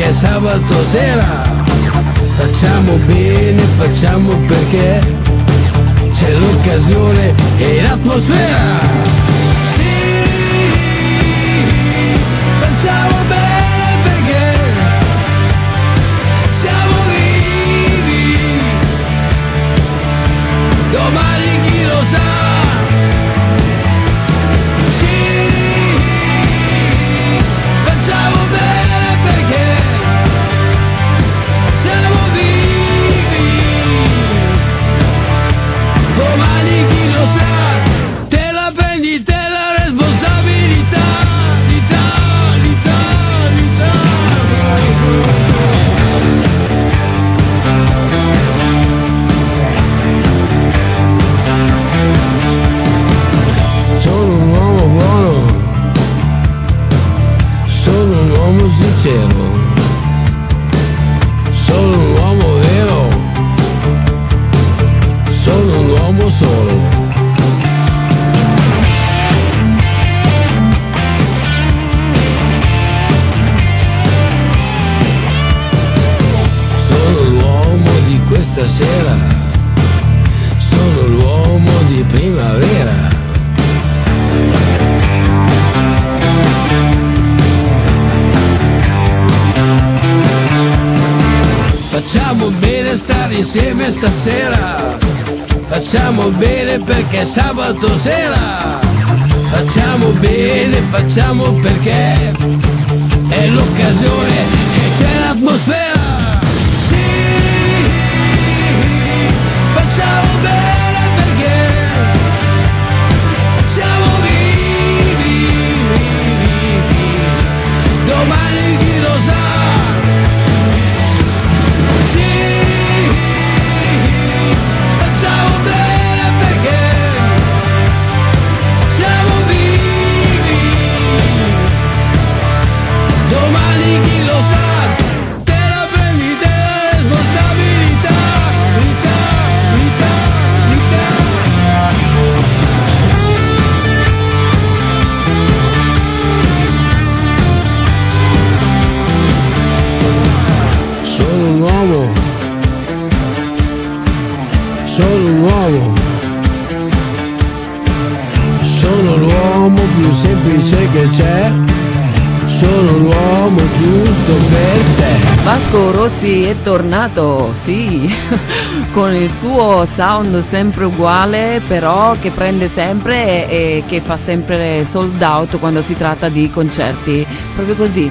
Perché sabato sera. Facciamo bene, facciamo perché C'è l'occasione e l'atmosfera Facciamo bene stare insieme stasera. Facciamo bene perché è sabato sera. Facciamo bene, facciamo perché è l'occasione che c'è l'atmosfera. Sì, facciamo bene uomo, sono l'uomo più semplice che c'è. Sono l'uomo giusto per te. Vasco Rossi è tornato, sì, con il suo sound sempre uguale, però che prende sempre e che fa sempre sold out quando si tratta di concerti, proprio così.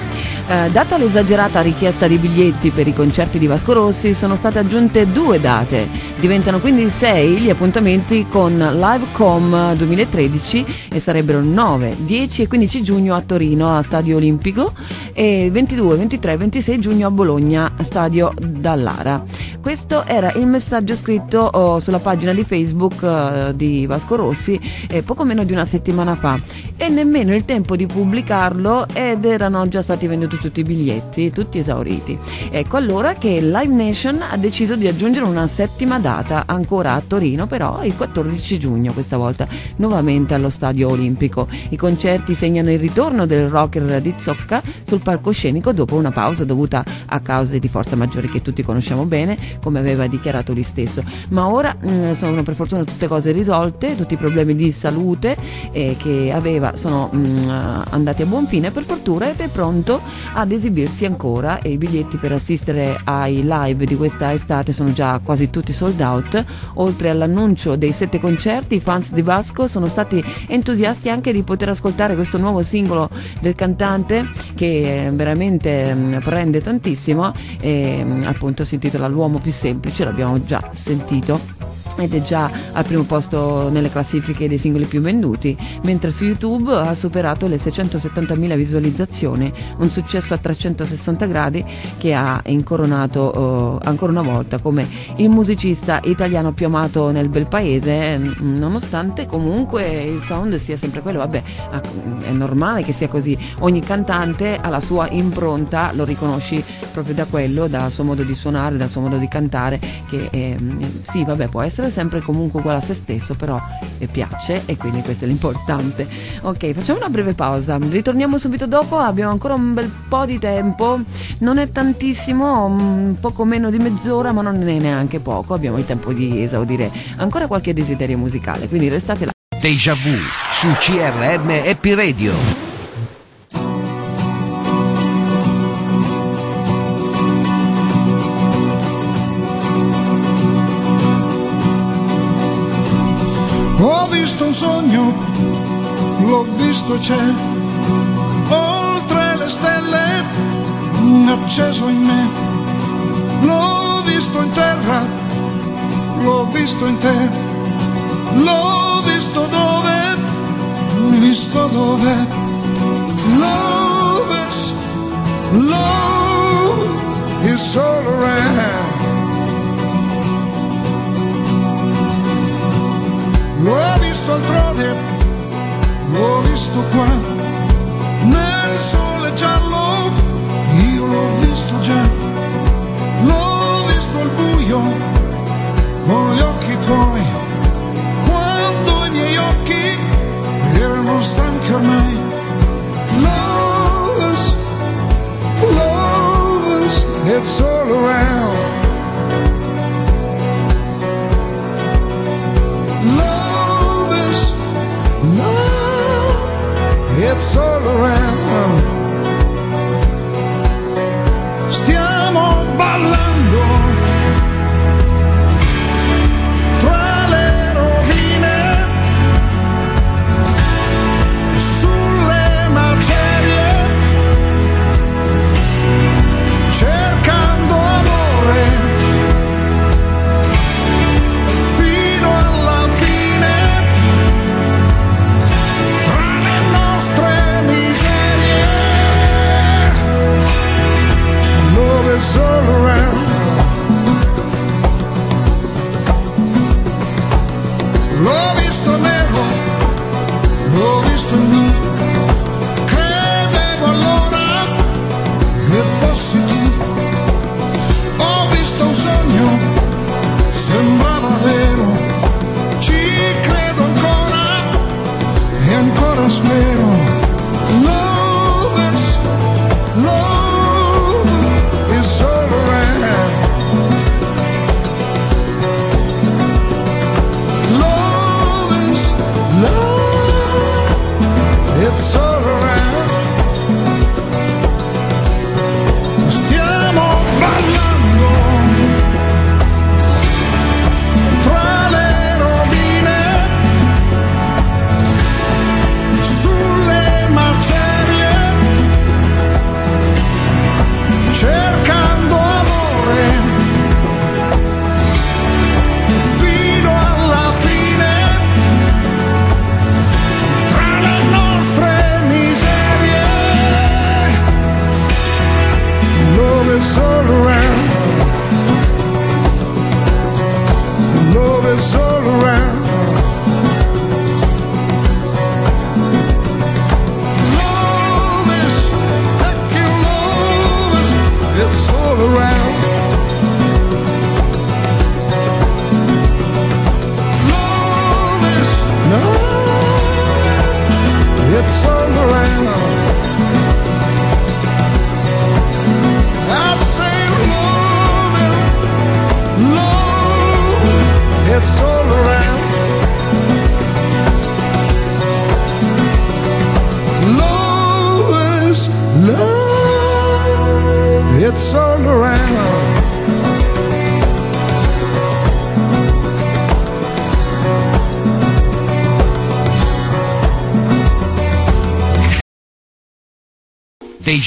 Eh, data l'esagerata richiesta di biglietti per i concerti di Vasco Rossi, sono state aggiunte due date. Diventano quindi sei gli appuntamenti con Livecom 2013 e sarebbero il 9, 10 e 15 giugno a Torino a Stadio Olimpico e 22, 23 e 26 giugno a Bologna a Stadio Dallara. Questo era il messaggio scritto oh, sulla pagina di Facebook eh, di Vasco Rossi eh, poco meno di una settimana fa e nemmeno il tempo di pubblicarlo ed erano già stati venduti tutti i biglietti, tutti esauriti. Ecco allora che Live Nation ha deciso di aggiungere una settima data ancora a Torino, però il 14 giugno questa volta, nuovamente allo Stadio Olimpico. I concerti segnano il ritorno del rocker di Zocca sul palcoscenico dopo una pausa dovuta a cause di forza maggiore che tutti conosciamo bene, come aveva dichiarato lui stesso. Ma ora mh, sono per fortuna tutte cose risolte, tutti i problemi di salute eh, che aveva sono mh, andati a buon fine per fortuna ed è pronto ad esibirsi ancora e i biglietti per assistere ai live di questa estate sono già quasi tutti sold out. Oltre all'annuncio dei sette concerti, i fans di Vasco sono stati entusiasti anche di poter ascoltare questo nuovo singolo del cantante che eh, veramente mh, prende tantissimo e mh, appunto si intitola L'uomo più semplice, l'abbiamo già sentito ed è già al primo posto nelle classifiche dei singoli più venduti, mentre su YouTube ha superato le 670.000 visualizzazioni, un successo a 360 gradi che ha incoronato eh, ancora una volta come il musicista italiano più amato nel bel paese, eh, nonostante comunque il sound sia sempre quello, vabbè, ah, è normale che sia così, ogni cantante ha la sua impronta, lo riconosci proprio da quello, dal suo modo di suonare, dal suo modo di cantare, che ehm, sì, vabbè, può essere sempre comunque uguale a se stesso, però piace e quindi questo è l'importante. Ok, facciamo una breve pausa, ritorniamo subito dopo, abbiamo ancora un bel po' di tempo, non è tantissimo, un poco meno di mezz'ora, ma non è neanche poco, abbiamo il tempo di esaudire ancora qualche desiderio musicale, quindi restate là. Deja vu su CRM Happy Radio. Ho visto un sogno, l'ho visto c'è, oltre le stelle, acceso in me. L'ho visto in terra, l'ho visto in te, l'ho visto dove, visto dove. Love is, love is all around. L'ho visto altrove, l'ho visto qua, nel sole giallo, io l'ho visto già, l'ho visto al buio, con gli occhi tuoi, quando i miei occhi erano stanchi ormai. Love us, love us, it's all around. that's all around. Stiamo ballando.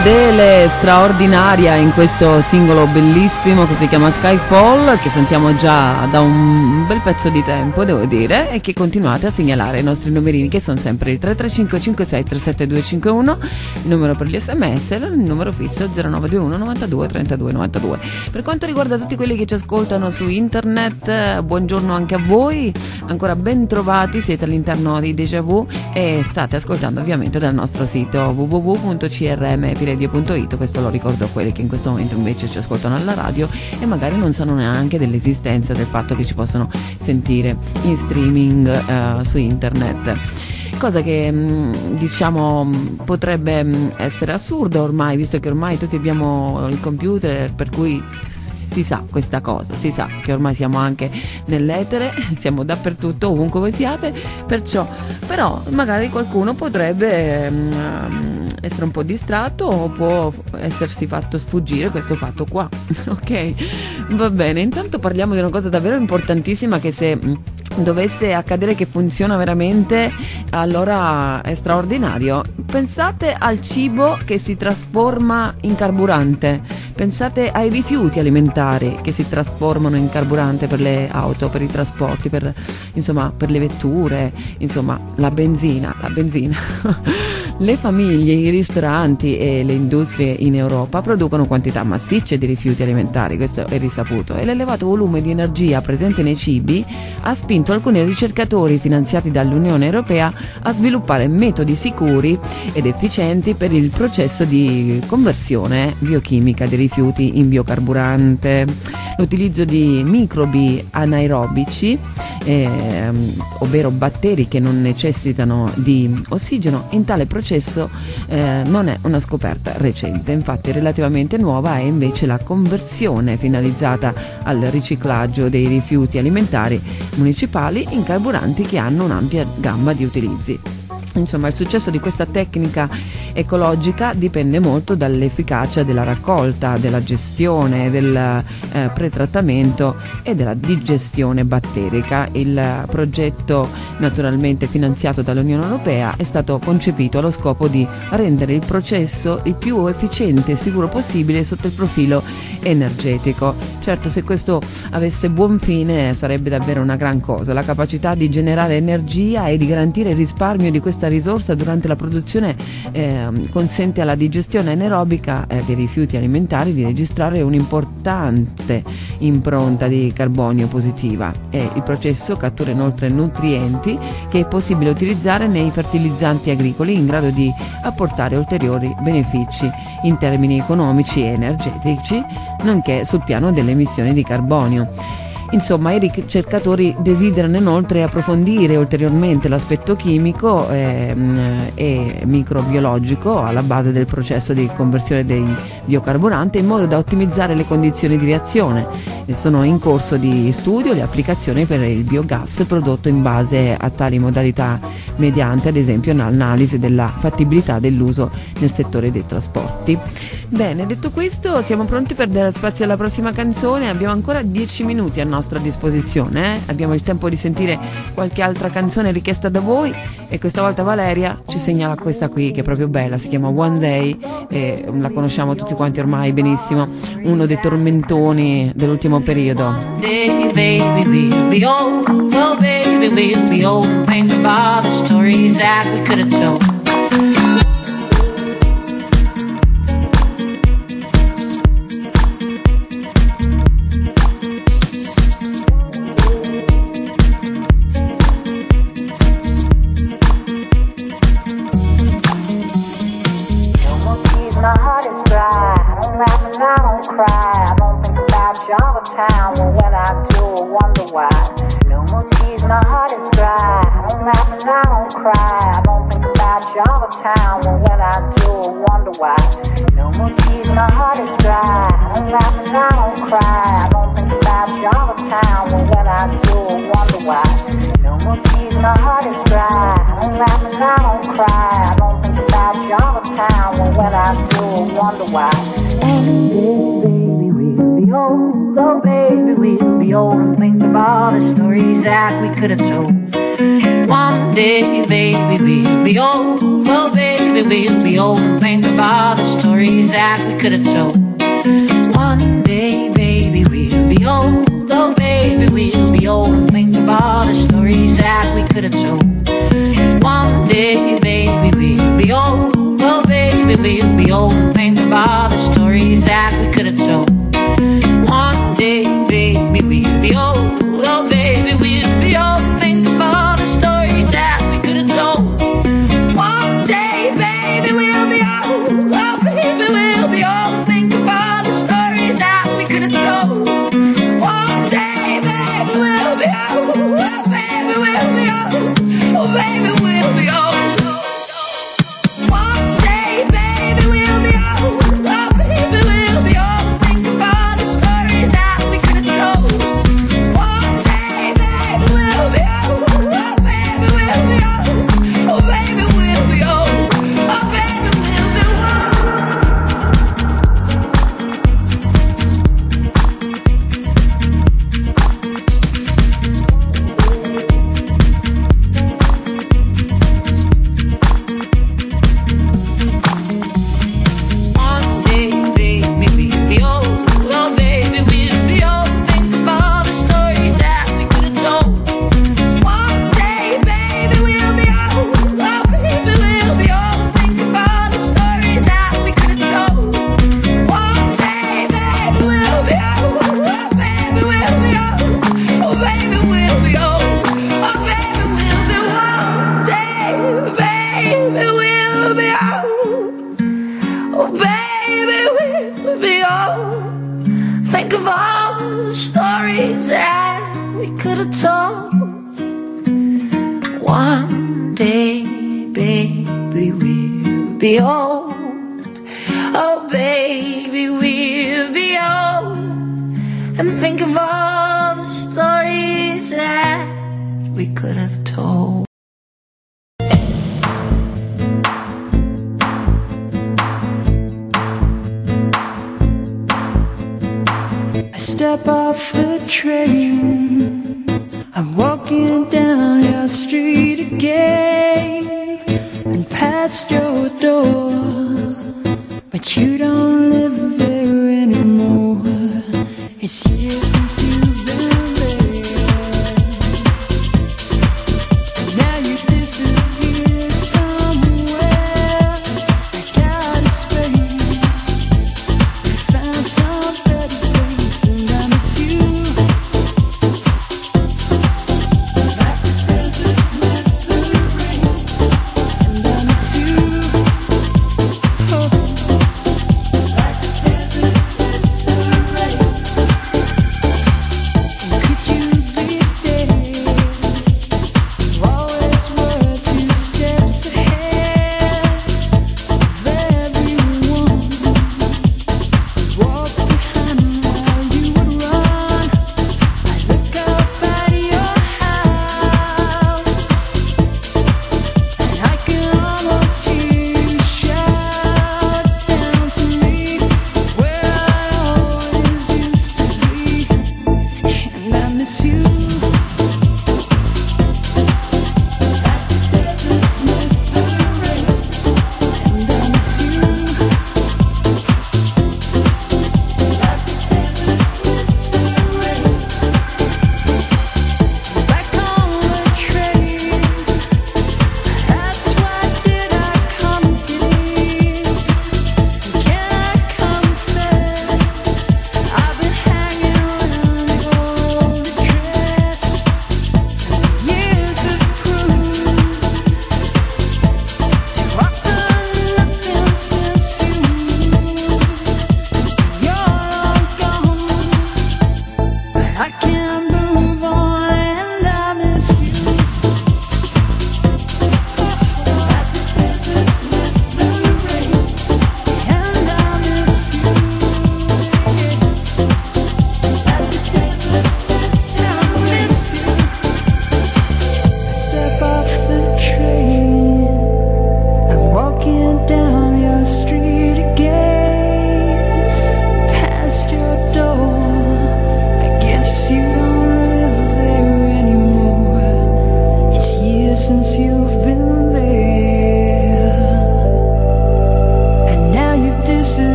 Adele straordinaria in questo singolo bellissimo che si chiama Skyfall che sentiamo già da un bel pezzo di tempo devo dire e che continuate a segnalare i nostri numerini che sono sempre il 335 56 37251 il numero per gli sms e il numero fisso 0921 92 32 92 per quanto riguarda tutti quelli che ci ascoltano su internet buongiorno anche a voi. Ancora ben trovati siete all'interno di Deja Vu e state ascoltando ovviamente dal nostro sito www.crmpiradio.it questo lo ricordo a quelli che in questo momento invece ci ascoltano alla radio e magari non sanno neanche dell'esistenza del fatto che ci possono sentire in streaming eh, su internet. Cosa che mh, diciamo potrebbe mh, essere assurda ormai visto che ormai tutti abbiamo il computer per cui si sa questa cosa, si sa che ormai siamo anche nell'etere, siamo dappertutto, ovunque voi siate, perciò, però magari qualcuno potrebbe ehm, essere un po' distratto o può essersi fatto sfuggire questo fatto qua, ok? Va bene, intanto parliamo di una cosa davvero importantissima che se mh, dovesse accadere che funziona veramente, allora è straordinario. Pensate al cibo che si trasforma in carburante, pensate ai rifiuti alimentari che si trasformano in carburante per le auto, per i trasporti, per, insomma, per le vetture, insomma, la benzina, la benzina. le famiglie, i ristoranti e le industrie in Europa producono quantità massicce di rifiuti alimentari, questo è risaputo, e l'elevato volume di energia presente nei cibi ha spinto alcuni ricercatori finanziati dall'Unione Europea a sviluppare metodi sicuri ed efficienti per il processo di conversione biochimica dei rifiuti in biocarburante. L'utilizzo di microbi anaerobici, ehm, ovvero batteri che non necessitano di ossigeno, in tale processo eh, non è una scoperta recente, infatti relativamente nuova è invece la conversione finalizzata al riciclaggio dei rifiuti alimentari municipali in carburanti che hanno un'ampia gamma di utilizzi. Insomma, il successo di questa tecnica ecologica dipende molto dall'efficacia della raccolta, della gestione, del eh, pretrattamento e della digestione batterica. Il progetto, naturalmente finanziato dall'Unione Europea, è stato concepito allo scopo di rendere il processo il più efficiente e sicuro possibile sotto il profilo energetico. Certo, se questo avesse buon fine sarebbe davvero una gran cosa, la capacità di generare energia e di garantire il risparmio di questa risorsa durante la produzione eh, consente alla digestione anaerobica eh, dei rifiuti alimentari di registrare un'importante impronta di carbonio positiva. E il processo cattura inoltre nutrienti che è possibile utilizzare nei fertilizzanti agricoli in grado di apportare ulteriori benefici in termini economici e energetici nonché sul piano delle emissioni di carbonio. Insomma, i ricercatori desiderano inoltre approfondire ulteriormente l'aspetto chimico e, e microbiologico alla base del processo di conversione dei biocarburanti in modo da ottimizzare le condizioni di reazione. Sono in corso di studio le applicazioni per il biogas prodotto in base a tali modalità mediante ad esempio un'analisi della fattibilità dell'uso nel settore dei trasporti. Bene, detto questo siamo pronti per dare spazio alla prossima canzone, abbiamo ancora 10 minuti a nostro nostra disposizione. Eh? Abbiamo il tempo di sentire qualche altra canzone richiesta da voi e questa volta Valeria ci segnala questa qui che è proprio bella, si chiama One Day e la conosciamo tutti quanti ormai benissimo, uno dei tormentoni dell'ultimo periodo. Day, baby, we'll be old. Well, baby, we'll be old.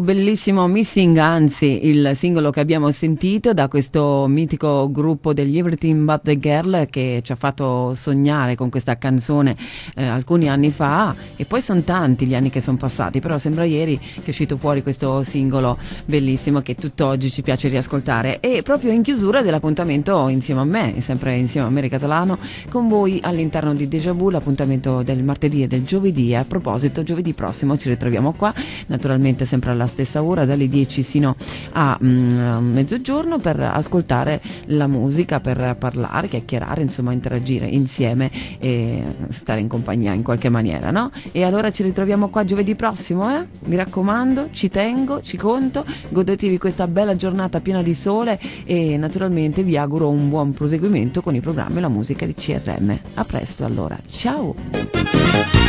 Bellissimo Missing, anzi il singolo che abbiamo sentito da questo mitico gruppo degli Everything But The Girl che ci ha fatto sognare con questa canzone eh, alcuni anni fa e poi sono tanti gli anni che sono passati, però sembra ieri che è uscito fuori questo singolo bellissimo che tutt'oggi ci piace riascoltare. E proprio in chiusura dell'appuntamento insieme a me, sempre insieme a Mary Catalano, con voi all'interno di Deja Vu, l'appuntamento del martedì e del giovedì. A proposito giovedì prossimo ci ritroviamo qua naturalmente sempre alla stessa ora, dalle 10 sino a mm, mezzogiorno per ascoltare la musica, per parlare, chiacchierare, insomma interagire insieme e stare in compagnia in qualche maniera, no? E allora ci ritroviamo qua giovedì prossimo, eh? Mi raccomando, ci tengo, ci conto, godetevi questa bella giornata piena di sole e naturalmente vi auguro un buon proseguimento con i programmi e la musica di CRM. A presto allora, ciao!